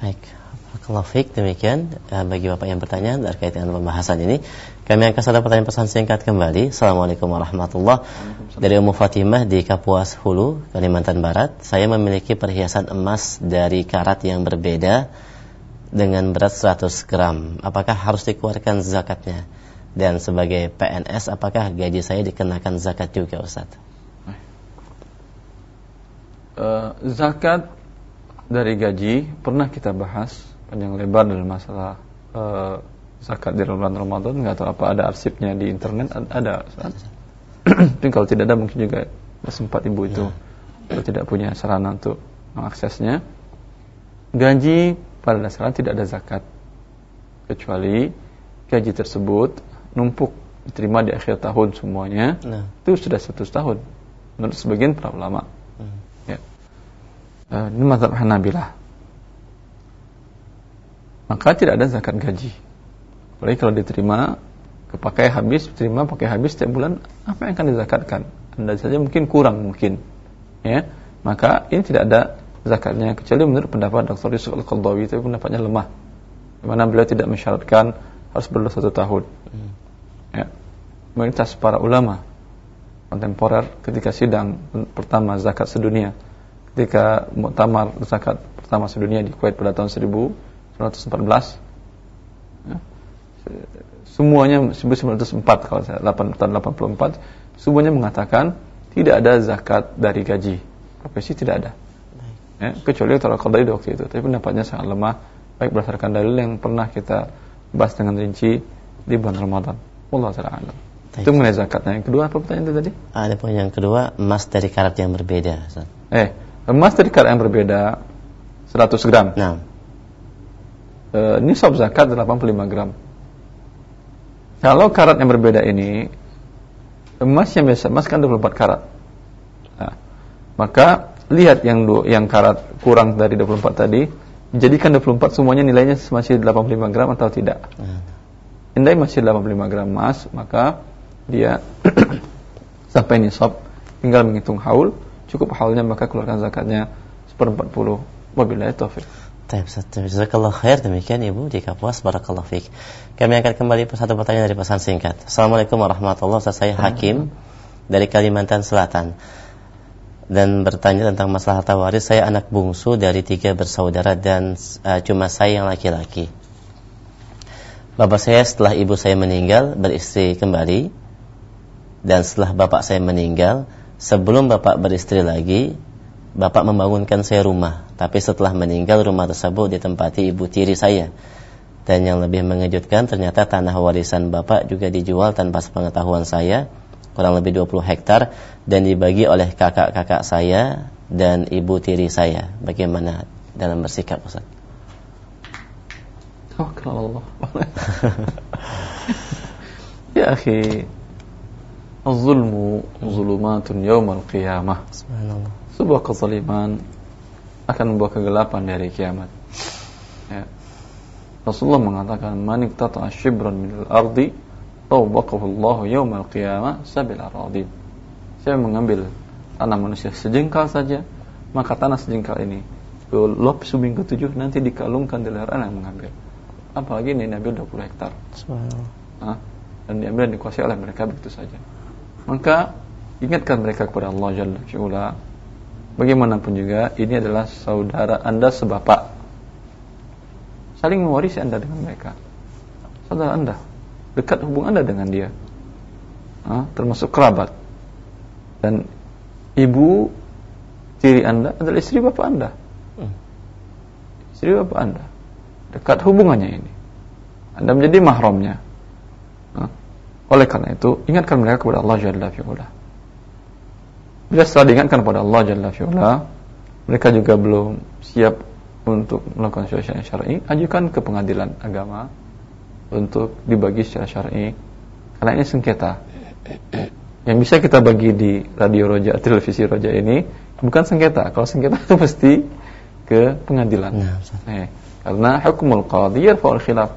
baik kalau fik demikian eh, bagi bapak yang bertanya terkait dengan pembahasan ini kami akan satu pertanyaan pesan singkat kembali. Assalamualaikum warahmatullahi Dari Ummu Fatimah di Kapuas Hulu, Kalimantan Barat. Saya memiliki perhiasan emas dari karat yang berbeda dengan berat 100 gram. Apakah harus dikeluarkan zakatnya? Dan sebagai PNS, apakah gaji saya dikenakan zakat juga Ustaz? Uh, zakat dari gaji pernah kita bahas panjang lebar dalam masalah uh, zakat di bulan Ramadan nggak tahu apa ada arsipnya di internet ada tapi kalau tidak ada mungkin juga sempat ibu itu ya. tidak punya sarana untuk mengaksesnya gaji pada dasarnya tidak ada zakat kecuali gaji tersebut numpuk diterima di akhir tahun semuanya nah. itu sudah satu tahun menurut sebagian para ulama hmm. ya. uh, ini mazhab Hanabilah maka tidak ada zakat gaji Apalagi kalau diterima kepakai habis, terima pakai habis setiap bulan, apa yang akan dizakatkan? Anda saja mungkin kurang mungkin. Ya. Maka ini tidak ada zakatnya kecuali menurut pendapat Dr. Yusuf Al-Qaldawi itu pendapatnya lemah. Di mana beliau tidak mensyaratkan harus berlalu satu tahun. Hmm. Ya. Mayoritas para ulama kontemporer ketika sidang pertama zakat sedunia ketika muktamar zakat pertama sedunia di Kuwait pada tahun 1914 semuanya 1904 kalau saya 8 tahun 84 semuanya mengatakan tidak ada zakat dari gaji. Profesi tidak ada. Ya, kecuali kalau qadari di waktu itu. Tapi pendapatnya sangat lemah baik berdasarkan dalil yang pernah kita bahas dengan rinci di bulan Ramadan. Allah taala itu mengenai zakatnya. Yang kedua apa pertanyaan itu tadi? Ada poin yang kedua emas dari karat yang berbeda eh emas dari karat yang berbeda 100 gram. Nah e, nisab zakat 85 gram kalau karat yang berbeda ini emas yang biasa emas kan 24 karat. Nah, maka lihat yang du, yang karat kurang dari 24 tadi, jadikan 24 semuanya nilainya masih 85 gram atau tidak. Indai masih 85 gram emas, maka dia sampai nisab tinggal menghitung haul, cukup haulnya maka keluarkan zakatnya seperempat puluh. Wabillahi taufik. Baik, Jazakallah khair demikian Ibu di Kapuas Barakallah Fik. Kami akan kembali satu pertanyaan dari pesan singkat. Assalamualaikum warahmatullahi wabarakatuh. Saya Hakim dari Kalimantan Selatan dan bertanya tentang masalah harta waris. Saya anak bungsu dari tiga bersaudara dan uh, cuma saya yang laki-laki. Bapak saya setelah ibu saya meninggal beristri kembali dan setelah bapak saya meninggal sebelum bapak beristri lagi bapak membangunkan saya rumah, tapi setelah meninggal rumah tersebut ditempati ibu tiri saya. Dan yang lebih mengejutkan ternyata tanah warisan bapak juga dijual tanpa sepengetahuan saya, kurang lebih 20 hektar dan dibagi oleh kakak-kakak saya dan ibu tiri saya. Bagaimana dalam bersikap Ustaz? Oh, Allah. ya akhi, az-zulmu zulumatun yawmal qiyamah. Subhanallah sebuah kezaliman akan membawa kegelapan dari kiamat. Ya. Rasulullah mengatakan man iqtata shibran min al-ardi tawbaqahu Allah yawm al-qiyamah sabil aradin. Saya mengambil tanah manusia sejengkal saja, maka tanah sejengkal ini lop subing ketujuh nanti dikalungkan di leher yang mengambil. Apalagi ini Nabi 20 hektar. Subhanallah. Dan diambil dan dikuasai oleh mereka begitu saja. Maka ingatkan mereka kepada Allah Jalla Bagaimanapun juga ini adalah saudara Anda sebapak. Saling mewarisi Anda dengan mereka. Saudara Anda, dekat hubung Anda dengan dia. Ha? termasuk kerabat. Dan ibu tiri Anda adalah istri bapak Anda. Hmm. Istri bapak Anda. Dekat hubungannya ini. Anda menjadi mahramnya. Oleh karena itu, ingatkan mereka kepada Allah Jalla fi'ula. Bila setelah diingatkan kepada Allah Jalla fi'ula mereka juga belum siap untuk melakukan yang syar'i, ajukan ke pengadilan agama untuk dibagi secara syar'i. Karena ini sengketa. Yang bisa kita bagi di radio roja, televisi roja ini bukan sengketa. Kalau sengketa itu pasti ke pengadilan. Nah, eh, karena hukumul qadhi yarfa'ul khilaf.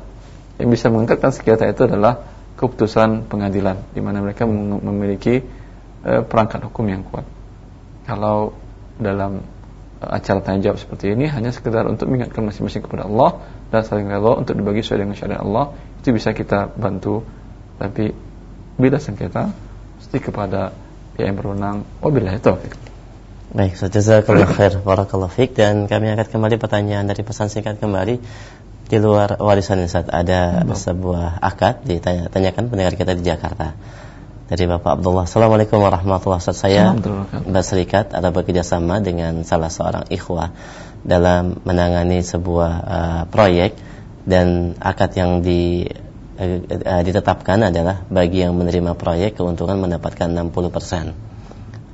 Yang bisa mengangkatkan sengketa itu adalah keputusan pengadilan di mana mereka memiliki eh, perangkat hukum yang kuat. Kalau dalam acara tanya jawab seperti ini hanya sekedar untuk mengingatkan masing-masing kepada Allah dan saling rela untuk dibagi sesuai dengan syariat Allah itu bisa kita bantu. Tapi bila sengketa mesti kepada pihak yang berwenang. Wabillahi taufik Baik, so jazakallah khair barakallahu fik. Dan kami angkat kembali pertanyaan dari pesan singkat kembali. Di luar warisan saat ada sebuah akad ditanyakan pendengar kita di Jakarta dari Bapak Abdullah. Assalamualaikum warahmatullahi wabarakatuh. Saya berserikat atau bekerja sama dengan salah seorang ikhwah dalam menangani sebuah uh, proyek dan akad yang di, uh, uh, ditetapkan adalah bagi yang menerima proyek keuntungan mendapatkan 60%.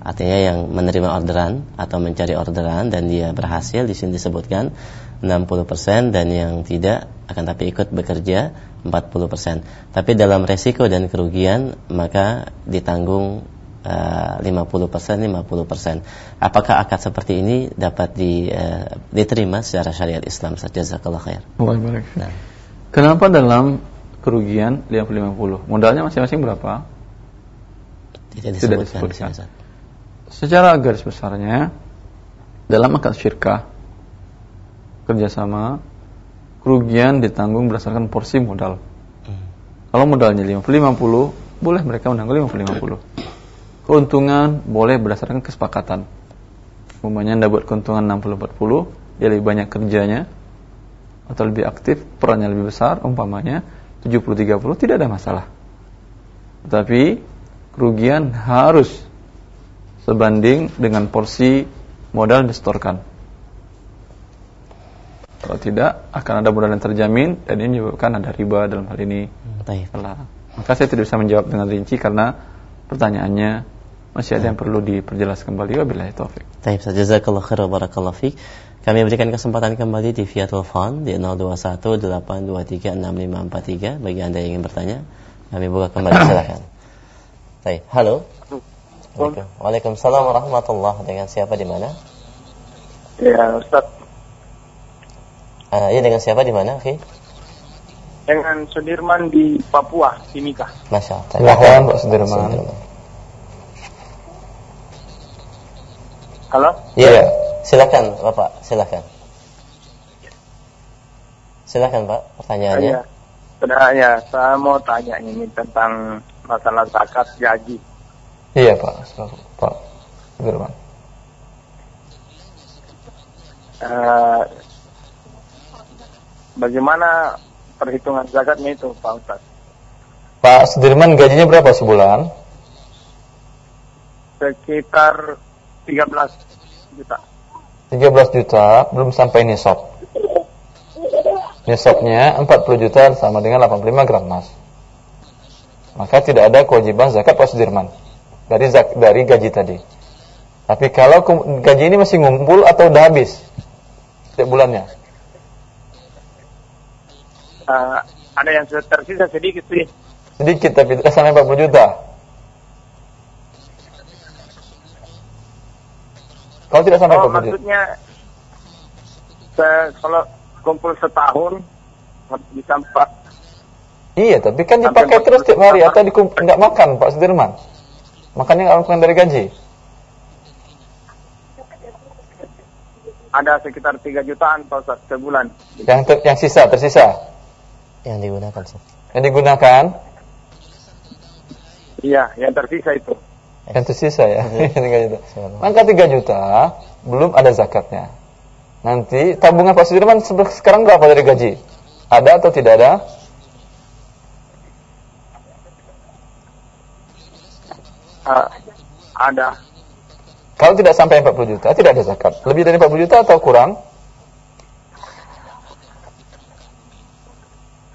Artinya yang menerima orderan atau mencari orderan dan dia berhasil di sini disebutkan 60% dan yang tidak akan tapi ikut bekerja 40%. Tapi dalam resiko dan kerugian maka ditanggung uh, 50% 50%. Apakah akad seperti ini dapat di, uh, diterima secara syariat Islam? Jazakallah khair. Nah. Kenapa dalam kerugian 50-50? Modalnya masing-masing berapa? Tidak disebutkan. Tidak disebutkan. Secara garis besarnya dalam akad syirkah kerjasama kerugian ditanggung berdasarkan porsi modal. Hmm. Kalau modalnya 50-50, boleh mereka menanggung 50-50. Keuntungan boleh berdasarkan kesepakatan. Umpamanya Anda buat keuntungan 60-40, dia lebih banyak kerjanya atau lebih aktif, perannya lebih besar, umpamanya 70-30 tidak ada masalah. Tetapi kerugian harus sebanding dengan porsi modal disetorkan. Kalau tidak akan ada modal yang terjamin dan ini menyebabkan ada riba dalam hal ini. Baik. Maka saya tidak bisa menjawab dengan rinci karena pertanyaannya masih ada yang perlu diperjelas kembali wabillahi taufik. Baik, jazakallahu khair barakallahu fik. Kami berikan kesempatan kembali di via telepon di 0218236543 bagi Anda yang ingin bertanya. Kami buka kembali silakan. Baik, halo. Waalaikumsalam warahmatullahi Dengan siapa di mana? Ya, Ustaz. Uh, ya dengan siapa di mana, Oke? Dengan Sudirman di Papua, Timika. Masya Allah. Silakan Pak Sudirman. Halo? Iya, ya. silakan Bapak, silakan. Silakan Pak, pertanyaannya. Iya. Sebenarnya saya mau tanya ini tentang masalah zakat gaji. Iya Pak, Pak Sudirman. Uh, bagaimana perhitungan zakatnya itu Pak Ustaz? Pak Sudirman gajinya berapa sebulan? Sekitar 13 juta. 13 juta belum sampai nisab. Nisabnya 40 juta sama dengan 85 gram emas. Maka tidak ada kewajiban zakat Pak Sudirman dari zak, dari gaji tadi. Tapi kalau gaji ini masih ngumpul atau udah habis setiap bulannya? Uh, ada yang tersisa sedikit sih. Sedikit tapi sampai 40 juta. Kalau tidak sampai oh, 40 juta. maksudnya se kalau kumpul setahun bisa empat. Iya, tapi kan dipakai terus setiap hari atau nggak makan Pak Sudirman. Makannya nggak makan dari gaji. Ada sekitar 3 jutaan Pak sebulan. Yang ter, yang sisa tersisa yang digunakan yang digunakan? Iya yang tersisa itu. Yang tersisa ya? Iya. maka 3 juta belum ada zakatnya. Nanti tabungan Pak Sudirman sekarang berapa dari gaji? Ada atau tidak ada? Uh, ada. Kalau tidak sampai 40 juta tidak ada zakat. Lebih dari 40 juta atau kurang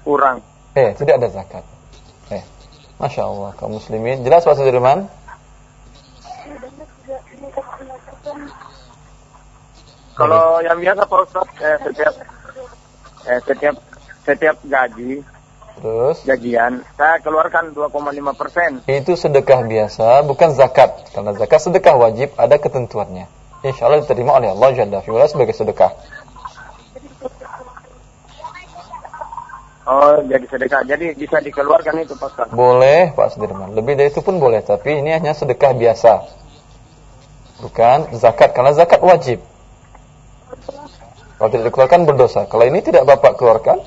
kurang. Eh, tidak ada zakat. Eh, masya Allah, kaum muslimin. Jelas Pak Sudirman? Kalau yang biasa Pak Ustaz, eh, setiap eh, setiap setiap gaji Terus gajian saya keluarkan 2,5 persen. itu sedekah biasa, bukan zakat. Karena zakat sedekah wajib ada ketentuannya. Insya Allah diterima oleh Allah Jalla sebagai sedekah. Oh, jadi sedekah. Jadi bisa dikeluarkan itu Pak Ustaz. Boleh Pak Sudirman. Lebih dari itu pun boleh, tapi ini hanya sedekah biasa. Bukan zakat, karena zakat wajib. Kalau tidak dikeluarkan berdosa. Kalau ini tidak Bapak keluarkan,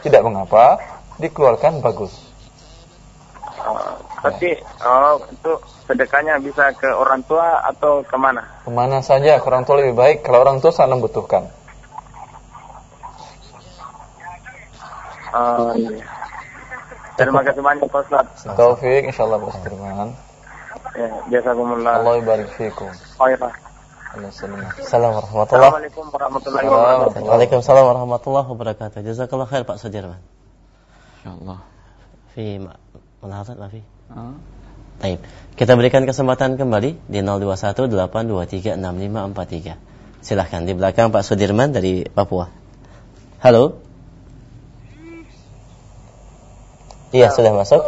tidak mengapa, dikeluarkan bagus. Oh, tapi oh itu sedekahnya bisa ke orang tua atau ke mana? Ke mana saja ke orang tua lebih baik kalau orang tua sangat membutuhkan. Oh iya. Terima kasih banyak Pak Ustaz. Taufik insyaallah Pak Sudirman. Ya, jazakumullah. Allah barik fikum. Khairah. Assalamualaikum warahmatullahi Assalamualaikum warahmatullahi wabarakatuh. Waalaikumsalam warahmatullahi wabarakatuh. Jazakallah khair Pak Sudirman. Insyaallah. Fi ma- mulahadat ma fi? Ah. Baik. Kita berikan kesempatan kembali di 0218236543. Silahkan di belakang Pak Sudirman dari Papua. Halo. Iya, sudah masuk.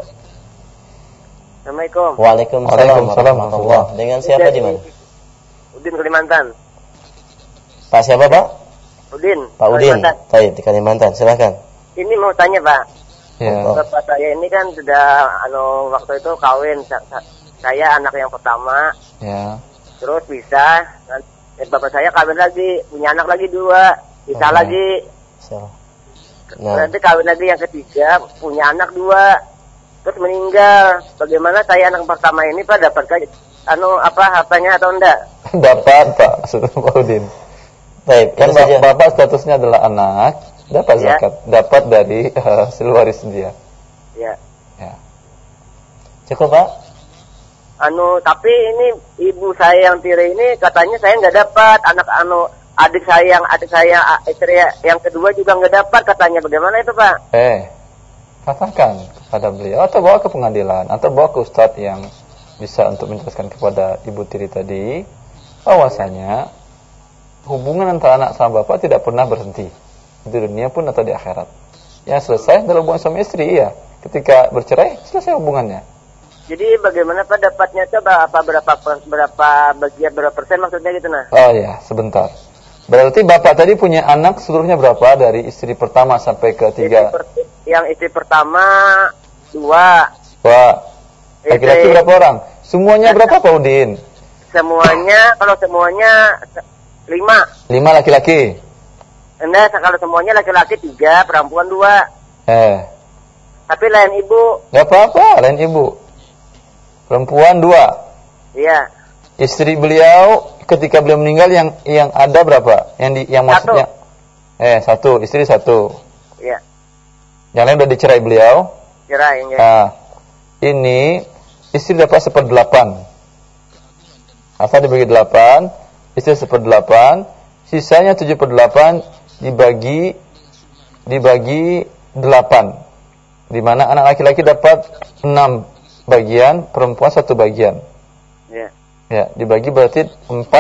Assalamualaikum. Waalaikumsalam Waalaikumsalam warahmatullahi Dengan siapa di mana? Udin Kalimantan. Pak siapa, Pak? Udin. Pak Udin. Baik, di Kalimantan. Silahkan. Ini mau tanya Pak. Ya. Bapak saya ini kan sudah anu waktu itu kawin. Sa- sa- Saya anak yang pertama, Ya. terus bisa. Eh, bapak saya kawin lagi, punya anak lagi dua, bisa Oke. lagi. Nah, Nanti kawin lagi yang ketiga, punya anak dua, terus meninggal. Bagaimana saya anak pertama ini Pak dapat ke- anu apa hartanya atau enggak? Dapat Pak Pak Udin. baik, Kan itu saja. bap- Bapak statusnya adalah anak, dapat Ya. zakat, dapat dari hasil waris dia. Ya. Ya. Cukup, Pak? Anu tapi ini ibu saya yang tiri ini katanya saya nggak dapat anak anu adik saya yang adik saya istri yang kedua juga nggak dapat katanya bagaimana itu pak? Eh, katakan kepada beliau atau bawa ke pengadilan atau bawa ke ustadz yang bisa untuk menjelaskan kepada ibu tiri tadi bahwasanya hubungan antara anak sama bapak tidak pernah berhenti di dunia pun atau di akhirat. Yang selesai adalah hubungan suami istri iya. Ketika bercerai selesai hubungannya. Jadi bagaimana pak dapatnya coba apa berapa berapa bagian berapa persen maksudnya gitu nah? Oh ya, sebentar. Berarti bapak tadi punya anak seluruhnya berapa dari istri pertama sampai ke tiga? per- yang istri pertama dua, Wah, laki-laki berapa orang? Semuanya berapa Pak Udin? semuanya kalau semuanya se- lima, Lima laki-laki. enggak kalau semuanya laki-laki tiga, perempuan dua, Eh, tapi lain ibu, nggak apa-apa, lain ibu. Perempuan dua. iya Istri beliau ketika beliau meninggal yang yang ada berapa? Yang di yang Satu. maksudnya? Eh, satu, istri satu. iya Yang lain udah dicerai beliau. cerai ya. Nah, ini istri dapat seperdelapan. Asal dibagi delapan, istri seperdelapan, sisanya tujuh per delapan dibagi dibagi delapan. Di mana anak laki-laki dapat enam bagian, perempuan satu bagian. Ya, dibagi berarti 48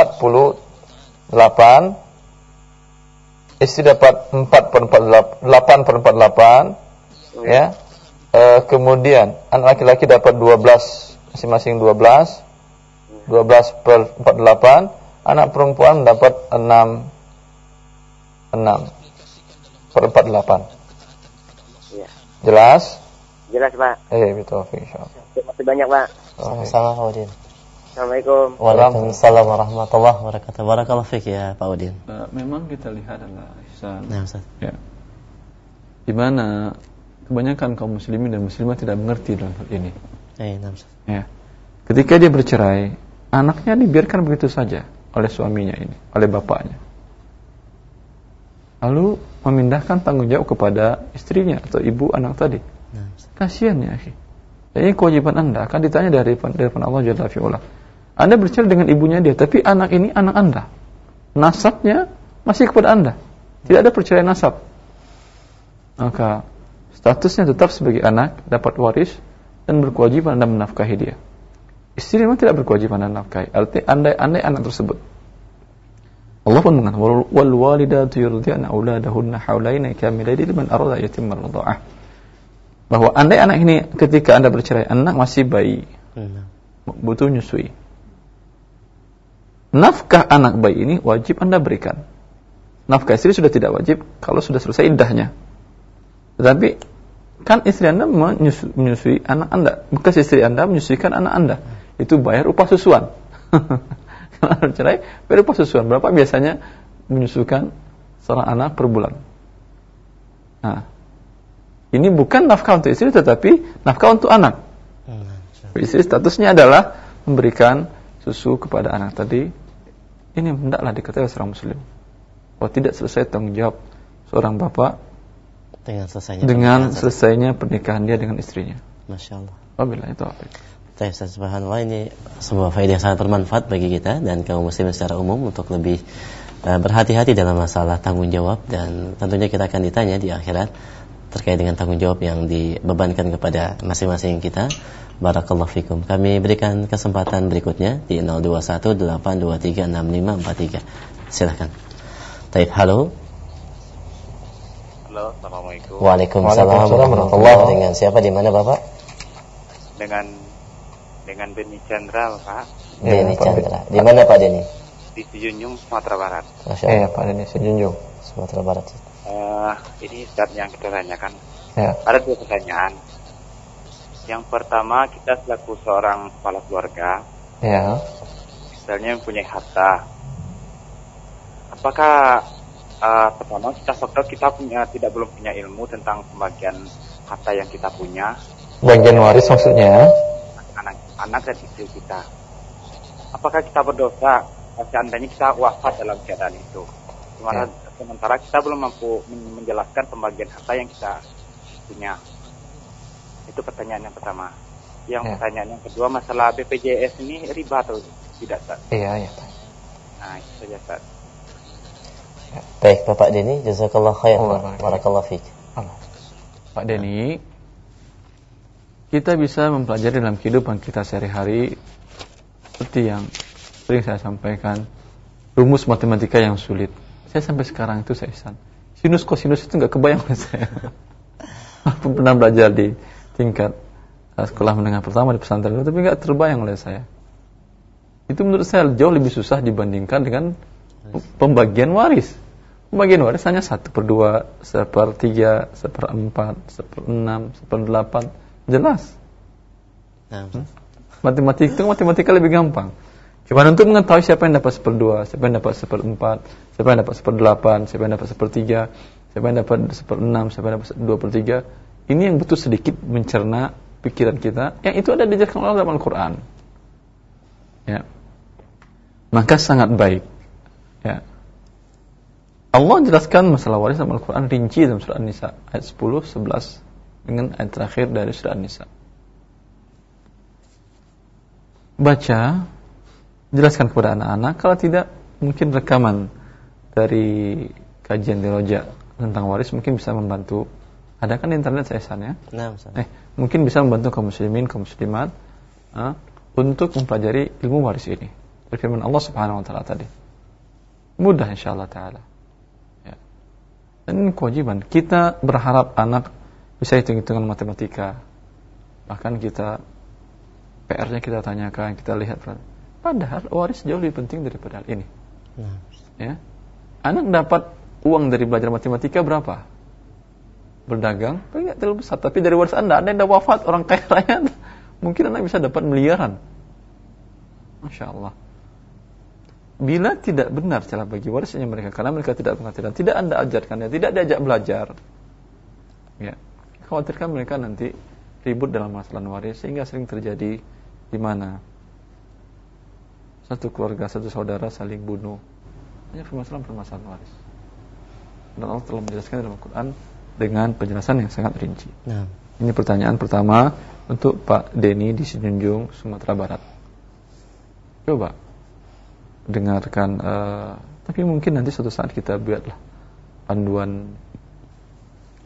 Istri dapat 4 per 48 per 48 Ya Eh, Kemudian Anak laki-laki dapat 12 Masing-masing 12 12 per 48 Anak perempuan dapat 6 6 per 48 Iya. Jelas? Jelas Pak. Eh, betul insyaallah. Terima kasih banyak Pak. Sama-sama, Pak Udin. Assalamualaikum. Waalaikumsalam warahmatullahi wabarakatuh. Barakallahu fiik ya, Pak Udin. Eh, memang kita lihat adalah Ihsan Nah, Ustaz. ya. Di mana kebanyakan kaum muslimin dan muslimah tidak mengerti dalam hal ini. Eh, nah, Ustaz. Ya. Ketika dia bercerai, anaknya dibiarkan begitu saja oleh suaminya ini, oleh bapaknya. Lalu memindahkan tanggung jawab kepada istrinya atau ibu anak tadi. Nah, Ustaz. Kasihan ya, akhi. Ini kewajiban Anda akan ditanya dari dari Allah Jalla fi'ula. Anda bercerai dengan ibunya dia, tapi anak ini anak Anda. Nasabnya masih kepada Anda. Tidak ada perceraian nasab. Maka statusnya tetap sebagai anak, dapat waris dan berkewajiban Anda menafkahi dia. Istri memang tidak berkewajiban Anda menafkahi. Artinya andai andai anak tersebut Allah pun mengatakan wal wal walidatu yurdi'na auladahunna haulaini kamilaini liman arada yatimma ridha'ah. Bahwa andai anak ini ketika Anda bercerai, anak masih bayi, Nah. butuh nyusui. Nafkah anak bayi ini wajib Anda berikan. Nafkah istri sudah tidak wajib kalau sudah selesai iddahnya. Tetapi kan istri Anda menyusu- menyusui anak Anda, bekas istri Anda menyusuikan anak Anda. Itu bayar upah susuan. Kalau cerai, bayar upah susuan. Berapa biasanya menyusukan seorang anak per bulan? Nah, ini bukan nafkah untuk istri tetapi nafkah untuk anak. Nah. Istri statusnya adalah memberikan susu kepada anak tadi. Ini hendaklah diketahui seorang muslim. Kalau tidak selesai tanggung jawab seorang bapak Dengan selesainya dengan pernikahan selesainya pernikahan dia dengan istrinya. Masya Allah. Wabillah itu apa? Subhanallah ini sebuah faedah yang sangat bermanfaat bagi kita dan kaum muslimin secara umum untuk lebih eh, berhati-hati dalam masalah tanggung jawab dan tentunya kita akan ditanya di akhirat terkait dengan tanggung jawab yang dibebankan kepada masing-masing kita. Barakallahu fikum. Kami berikan kesempatan berikutnya di 0218236543. Silakan. Taib, halo. Halo, Assalamualaikum. Waalaikumsalam Waalaikumsalam warahmatullahi wabarakatuh. Dengan siapa di mana Bapak? Dengan dengan Beni Chandra, Pak, Ya, Denny Pak Chandra. Di mana Pak Denny? di Sijunjung, Sumatera Barat. Masya Eh, Allah. Pak Denny Sejunjung. Sumatera Barat. Eh, ini Ustaz yang kita tanyakan. Ya. Ada dua pertanyaan. Yang pertama, kita selaku seorang kepala keluarga, Ya. misalnya mempunyai harta. Apakah eh, pertama kita faktor kita punya tidak belum punya ilmu tentang pembagian harta yang kita punya Bagian waris maksudnya. anak anak dan istri kita. Apakah kita berdosa seandainya kita wafat dalam keadaan itu? Sementara, sementara kita belum mampu men- menjelaskan pembagian harta yang kita punya. Itu pertanyaan yang pertama. Yang Ya. pertanyaan yang kedua masalah BPJS ini riba atau tidak, Ustaz? Iya, iya, Pak. Nah, itu saja, Ustaz. Baik, Bapak Denny, jazakallah khair. Allah. Barakallah fiik. Pak Denny, kita bisa mempelajari dalam kehidupan kita sehari-hari seperti yang sering saya sampaikan, rumus matematika yang sulit. Saya sampai sekarang itu saya isan. Sinus kosinus itu nggak kebayang oleh saya. Walaupun pernah belajar di tingkat uh, sekolah menengah pertama di pesantren itu, tapi nggak terbayang oleh saya. Itu menurut saya jauh lebih susah dibandingkan dengan pembagian waris. Pembagian waris hanya satu per dua, seper tiga, seper empat, seper enam, seper delapan. Jelas. Nah, Matematika itu matematika lebih gampang. Cuma untuk mengetahui siapa yang dapat seper dua, siapa yang dapat seper empat, siapa yang dapat seper delapan, siapa yang dapat seper tiga, siapa yang dapat seper enam, siapa yang dapat dua per tiga. Ini yang butuh sedikit mencerna pikiran kita. Yang itu ada dijelaskan oleh dalam Al-Quran. Ya. Maka sangat baik. Ya. Allah jelaskan masalah waris dalam Al-Quran rinci dalam surah An-Nisa ayat 10, 11 dengan ayat terakhir dari surah An-Nisa. Baca, jelaskan kepada anak-anak, kalau tidak mungkin rekaman dari kajian di Roja tentang waris mungkin bisa membantu. Ada kan internet saya sana ya? nah. Eh, mungkin bisa membantu kaum muslimin, kaum muslimat ah, untuk mempelajari ilmu waris ini. Dari firman Allah Subhanahu wa taala tadi. Mudah insyaallah taala. Ya. Dan ini kewajiban. Kita berharap anak bisa hitung-hitungan matematika. Bahkan kita PR-nya kita tanyakan, kita lihat padahal waris jauh lebih penting daripada hal ini. Nah, Ya. Anak dapat uang dari belajar matematika berapa? Berdagang, paling nggak terlalu besar. Tapi dari waris anda, anda yang wafat, orang kaya raya, mungkin anak bisa dapat miliaran. Masya Allah. Bila tidak benar cara bagi warisnya mereka, karena mereka tidak mengerti dan tidak anda ajarkannya, tidak diajak belajar, ya, khawatirkan mereka nanti ribut dalam masalah waris sehingga sering terjadi di mana satu keluarga, satu saudara saling bunuh hanya permasalahan-permasalahan waris. Dan Allah telah menjelaskan dalam Al-Quran dengan penjelasan yang sangat rinci. nah. Ini pertanyaan pertama untuk Pak Denny di Sinjunjung, Sumatera Barat. Coba dengarkan, eh, tapi mungkin nanti suatu saat kita buatlah panduan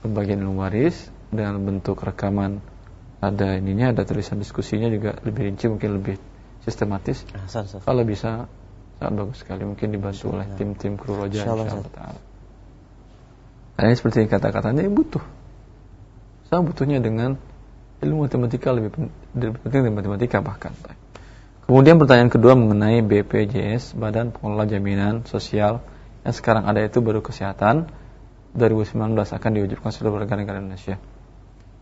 pembagian ilmu waris dengan bentuk rekaman ada ininya, ada tulisan diskusinya juga lebih rinci, mungkin lebih sistematis. Ustaz. Kalau bisa Sangat bagus sekali. Mungkin dibantu oleh tim-tim kru roja Insyaallah, insyaallah taala. Nah, ini seperti kata-katanya butuh. Sama butuhnya dengan ilmu matematika lebih penting dari matematika bahkan. Kemudian pertanyaan kedua mengenai BPJS, Badan Pengelola Jaminan Sosial yang sekarang ada itu baru kesehatan 2019 akan diwujudkan seluruh warga negara Indonesia.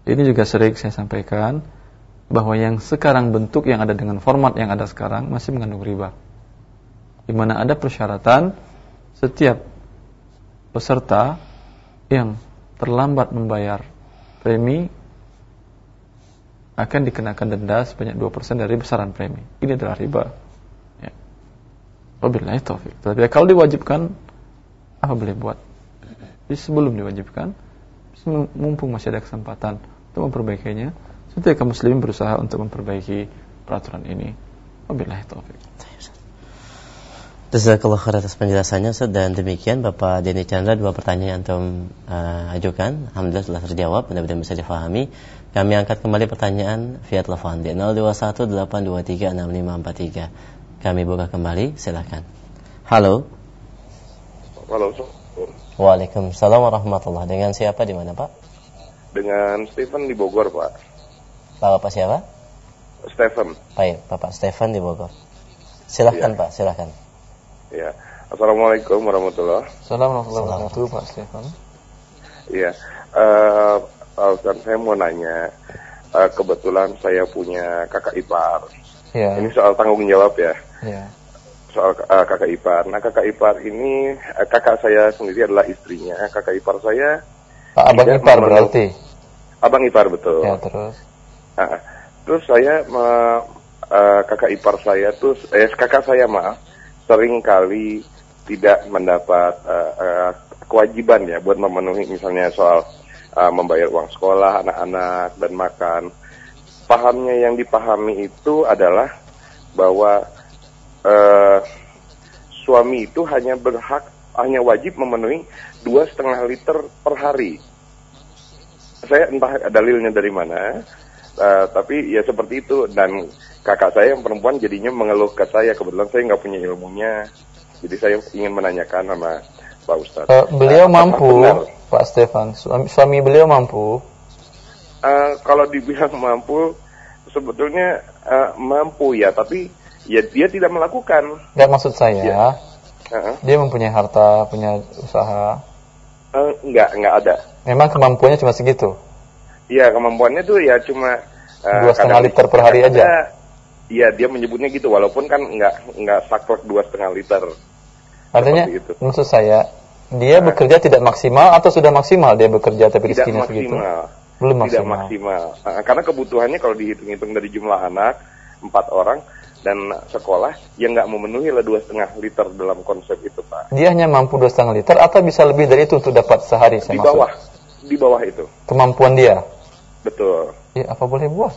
Ini juga sering saya sampaikan bahwa yang sekarang bentuk yang ada dengan format yang ada sekarang masih mengandung riba. Di mana ada persyaratan setiap peserta yang terlambat membayar premi akan dikenakan denda sebanyak 2% dari besaran premi. Ini adalah riba. Ya. Wabillahi taufik. Tapi kalau diwajibkan, apa boleh buat? Jadi sebelum diwajibkan, mumpung masih ada kesempatan untuk memperbaikinya, setiap kaum muslimin berusaha untuk memperbaiki peraturan ini. Wabillahi taufik. Jazakallah khair atas penjelasannya Ustaz. Dan demikian Bapak Denny Chandra dua pertanyaan yang antum uh, ajukan. Alhamdulillah telah terjawab mudah-mudahan bisa difahami. Kami angkat kembali pertanyaan via telepon di 0218236543 kami buka kembali silakan. Halo. Halo, Waalaikumsalam warahmatullahi dengan siapa di mana Pak? Dengan Stephen di Bogor, Pak. Bapak siapa? Stephen. Baik Bapak Stefan di Bogor. Silahkan Iya. Pak silahkan Ya. Assalamualaikum warahmatullahi. Assalamualaikum warahmatullahi wabarakatuh, Pak Stefan. Iya. Eh, Ustaz, saya mau nanya. eh, kebetulan saya punya kakak ipar. Ya, Ini soal tanggung jawab ya. ya. Soal eh, kakak ipar. Nah, kakak ipar ini eh, kakak saya sendiri adalah istrinya. Kakak ipar saya Pak Abang Ipar memenuhi- berarti. abang ipar betul. Ya, terus. Ah, terus saya me- eh, kakak ipar saya tuh eh kakak saya maaf sering kali tidak mendapat eh, eh, kewajiban ya buat memenuhi misalnya soal eh, membayar uang sekolah anak-anak dan makan. Pahamnya yang dipahami itu adalah bahwa eh, suami itu hanya berhak hanya wajib memenuhi dua setengah liter per hari saya entah dalilnya dari mana, eh, tapi ya seperti itu dan kakak saya yang perempuan jadinya mengeluh ke saya kebetulan saya nggak punya ilmunya, jadi saya ingin menanyakan sama Pak Ustadz. Eh, beliau apakah mampu, benar? Pak Stefan. Suami, suami beliau mampu. Eh, kalau dibilang mampu, sebetulnya eh, mampu ya, tapi ya dia tidak melakukan. Enggak maksud saya, Ya. Dia mempunyai harta, punya usaha. Eh, nggak nggak ada. Memang kemampuannya cuma segitu. Iya kemampuannya tuh ya cuma eh, Dua setengah kadang- liter per hari aja. Iya dia menyebutnya gitu walaupun kan nggak nggak saklek dua setengah liter. Artinya, itu. maksud saya, dia Nah. bekerja tidak maksimal atau sudah maksimal dia bekerja tapi Tidak maksimal. Belum Tidak maksimal. maksimal. Nah, karena kebutuhannya kalau dihitung-hitung dari jumlah anak empat orang dan sekolah yang nggak memenuhi lah dua setengah liter dalam konsep itu pak. Dia hanya mampu dua setengah liter atau bisa lebih dari itu untuk dapat sehari saya Di maksud. bawah, di bawah itu, Kemampuan dia. Betul. Ya, apa boleh buat?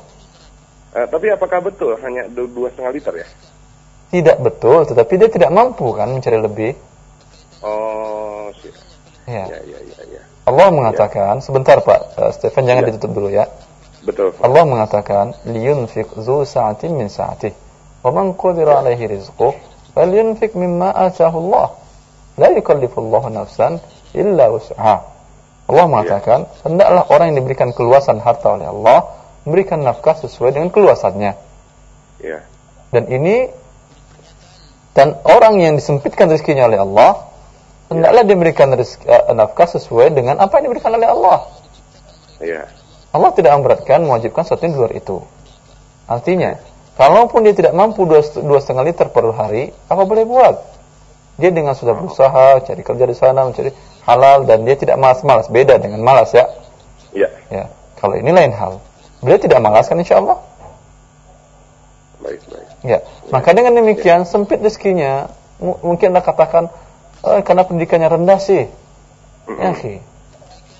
Eh, tapi apakah betul hanya du- dua setengah liter ya? Tidak betul, tetapi dia tidak mampu kan mencari lebih. Oh, sih. Ya. Ya, ya, ya, ya. Allah mengatakan, sebentar Pak eh, Stefan jangan Ya. ditutup dulu ya. Betul. Allah mengatakan, liyunfik zu sa'atin min sa'atih. Wa man qudira alaihi rizquh, falyunfik mimma atahu Allah. La yukallifu Allah nafsan illa wus'aha. Allah mengatakan, hendaklah orang yang diberikan keluasan harta oleh Allah, memberikan nafkah sesuai dengan keluasannya. Ya. Dan ini dan orang yang disempitkan rezekinya oleh Allah, hendaklah diberikan rezeki, eh, nafkah sesuai dengan apa yang diberikan oleh Allah. Ya. Allah tidak memberatkan mewajibkan sesuatu di luar itu. Artinya, kalaupun dia tidak mampu dua, dua setengah liter per hari, apa boleh buat? Dia dengan sudah berusaha cari kerja di sana, mencari halal dan dia tidak malas-malas. Beda dengan malas ya. Ya. Ya, kalau ini lain hal. Beliau tidak malas kan insya Allah. Baik, baik. Ya, maka dengan demikian sempit rezekinya. M- mungkin anda katakan "Eh, karena pendidikannya rendah sih. Ya, akhi.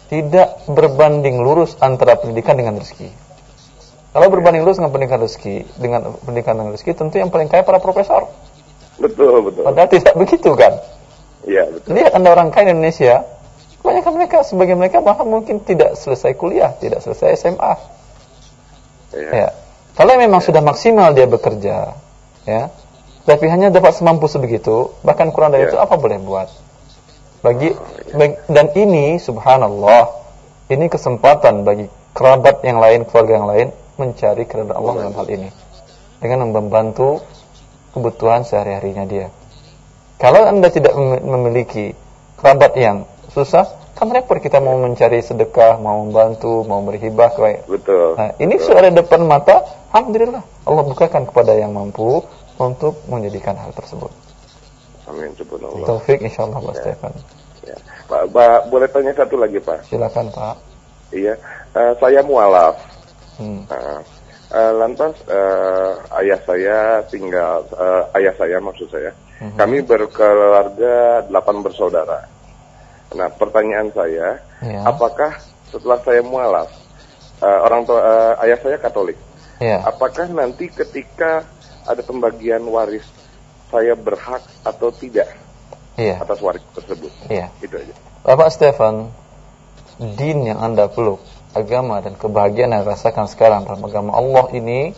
Tidak berbanding lurus antara pendidikan dengan rezeki. Kalau berbanding lurus dengan pendidikan rezeki, dengan pendidikan dengan rezeki, tentu yang paling kaya para profesor. Betul, betul. Padahal tidak begitu kan? Iya, betul. Anda orang kaya di Indonesia, kebanyakan mereka, sebagian mereka bahkan mungkin tidak selesai kuliah, tidak selesai SMA. Ya. Ya. Kalau memang sudah maksimal dia bekerja, ya, tapi hanya dapat semampu sebegitu, bahkan kurang dari Ya. itu apa boleh buat? Bagi bag- dan ini subhanallah, ini kesempatan bagi kerabat yang lain, keluarga yang lain mencari keridhaan Allah dalam hal ini dengan membantu kebutuhan sehari-harinya dia. Kalau Anda tidak mem- memiliki kerabat yang susah, kan repot kita mau mencari sedekah, mau membantu, mau berhibah kayak Betul. Nah, ini sudah depan mata, alhamdulillah Allah bukakan kepada yang mampu untuk menjadikan hal tersebut. Amin subhanallah. Taufik insyaallah Pak Stefan. Ya. Pak, Pak, boleh tanya satu lagi Pak? Silakan Pak. Iya, Eh, saya mualaf. Hmm. Nah, eh, lantas eh, ayah saya tinggal, eh, ayah saya maksud saya, Mhm. kami berkeluarga delapan bersaudara. Nah, pertanyaan saya, Ya. apakah setelah saya mualaf, eh, orang tua eh, ayah saya Katolik, Ya. apakah nanti ketika ada pembagian waris saya berhak atau tidak Iya. atas waris tersebut? Iya. Itu aja. Bapak Stefan, din yang Anda peluk, agama dan kebahagiaan yang rasakan sekarang dalam agama Allah ini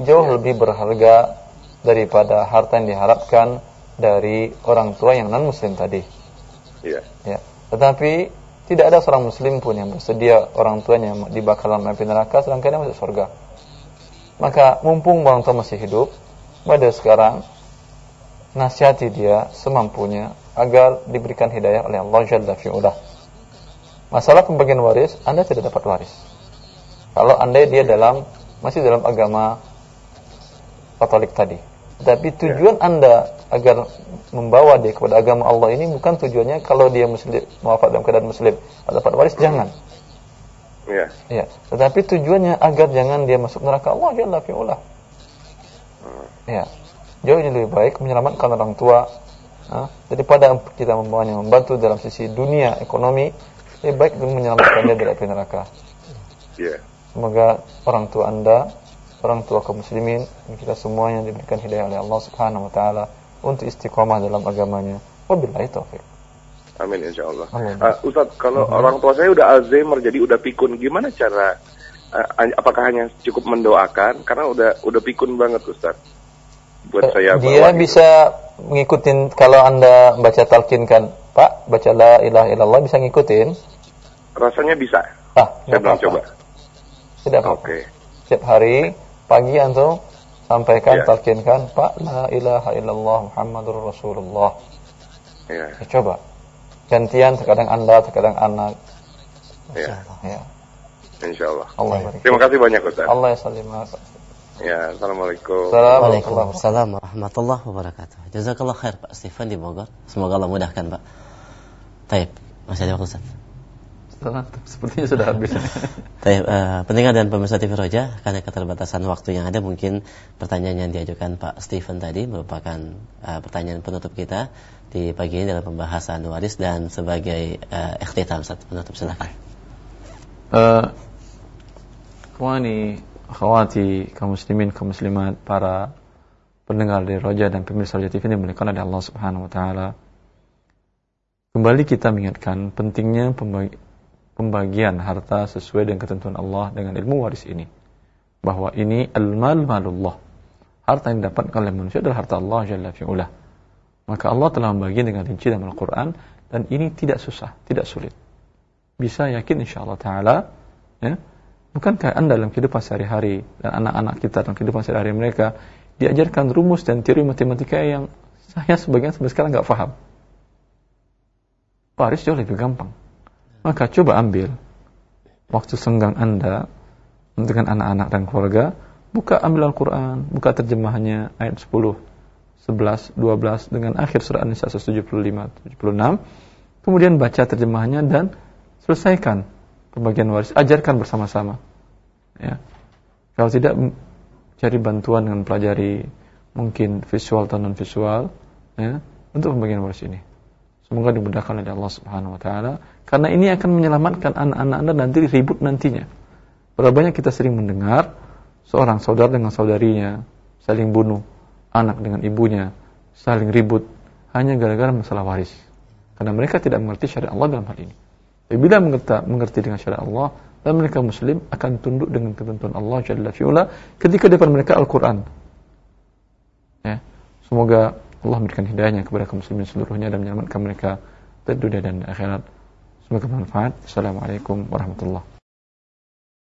jauh lebih berharga daripada harta yang diharapkan dari orang tua yang non muslim tadi. Iya. Ya. Tetapi tidak ada seorang muslim pun yang bersedia orang tuanya dibakar dalam api neraka sedangkan dia masuk surga. Maka mumpung orang tua masih hidup, pada sekarang nasihati dia semampunya agar diberikan hidayah oleh Allah Jalla fi'ulah. Masalah pembagian waris, Anda tidak dapat waris. Kalau Anda dia dalam masih dalam agama Katolik tadi. Tapi tujuan Anda agar membawa dia kepada agama Allah ini bukan tujuannya kalau dia muslim wafat dalam keadaan muslim dapat waris jangan. Iya. Ya, tetapi tujuannya agar jangan dia masuk neraka Allah Jalla fi'ulah. Ya. Jauh lebih baik menyelamatkan orang tua ha, daripada kita membawanya membantu dalam sisi dunia ekonomi lebih baik menyelamatkan dia dari api neraka. Iya. Semoga orang tua Anda, orang tua kaum muslimin kita semuanya diberikan hidayah oleh Allah Subhanahu wa taala untuk istiqomah dalam agamanya. Wabillahi taufik. Amin insya Allah. Amin. Uh, Ustadz, kalau Mhm. orang tua saya udah Alzheimer jadi udah pikun, gimana cara? uh, apakah hanya cukup mendoakan? Karena udah udah pikun banget Ustadz. Buat saya Eh, Dia bawa gitu. bisa ngikutin kalau Anda baca talqin kan, Pak, baca la ilaha illallah bisa ngikutin? Rasanya bisa. Ah, Saya belum coba. Tidak apa-apa. Oke. Setiap hari pagi antum sampaikan Iya. talqinkan, Pak, la ilaha illallah Muhammadur Rasulullah. Iya. Ya, coba. Gantian terkadang Anda, terkadang anak. Iya. Ya. Insya Allah. Allah barik. Terima kasih banyak Ustadz. Allah ya salimah. Ya, assalamualaikum. Waalaikumsalam warahmatullahi wabarakatuh. Jazakallah khair Pak Stephen di Bogor. Semoga Allah mudahkan Pak. Taib, masih ada waktu Ustaz. Sepertinya sudah habis. Taib, eh, pendengar dan pemirsa TV Roja, karena keterbatasan waktu yang ada mungkin pertanyaan yang diajukan Pak Stephen tadi merupakan eh, pertanyaan penutup kita di pagi ini dalam pembahasan waris dan sebagai eh, ikhtitam Ustaz penutup silakan. Eh, Ikhwani, akhwati, kaum muslimin, kaum muslimat, para pendengar dari Roja dan pemirsa Roja TV ini dimuliakan oleh Allah Subhanahu wa taala. Kembali kita mengingatkan pentingnya pembagi- pembagian harta sesuai dengan ketentuan Allah dengan ilmu waris ini. Bahwa ini al-mal malullah. Harta yang didapatkan oleh manusia adalah harta Allah Jalla fi'ula. Maka Allah telah membagi dengan rinci dalam Al-Quran dan ini tidak susah, tidak sulit. Bisa yakin insya Allah Ta'ala ya, Bukankah Anda dalam kehidupan sehari-hari dan anak-anak kita dalam kehidupan sehari-hari mereka diajarkan rumus dan teori matematika yang saya sebagian sampai sekarang nggak paham. Waris jauh lebih gampang. Maka coba ambil waktu senggang Anda dengan anak-anak dan keluarga, buka ambil Al-Quran, buka terjemahannya ayat 10, 11, 12 dengan akhir surah An-Nisa 175, 76, kemudian baca terjemahannya dan selesaikan pembagian waris, ajarkan bersama-sama. Ya. Kalau tidak cari bantuan dengan pelajari mungkin visual atau non visual ya, untuk pembagian waris ini. Semoga dimudahkan oleh Allah Subhanahu wa taala karena ini akan menyelamatkan anak-anak Anda nanti ribut nantinya. Berapa banyak kita sering mendengar seorang saudara dengan saudarinya saling bunuh, anak dengan ibunya saling ribut hanya gara-gara masalah waris. Karena mereka tidak mengerti syariat Allah dalam hal ini. Bila mengerti, mengerti dengan syariat Allah dan mereka muslim akan tunduk dengan ketentuan Allah Jalla fi'ula ketika depan mereka Al-Quran. Ya. Semoga Allah memberikan hidayahnya kepada kaum muslimin seluruhnya dan menyelamatkan mereka di dunia dan akhirat. Semoga bermanfaat. Assalamualaikum warahmatullahi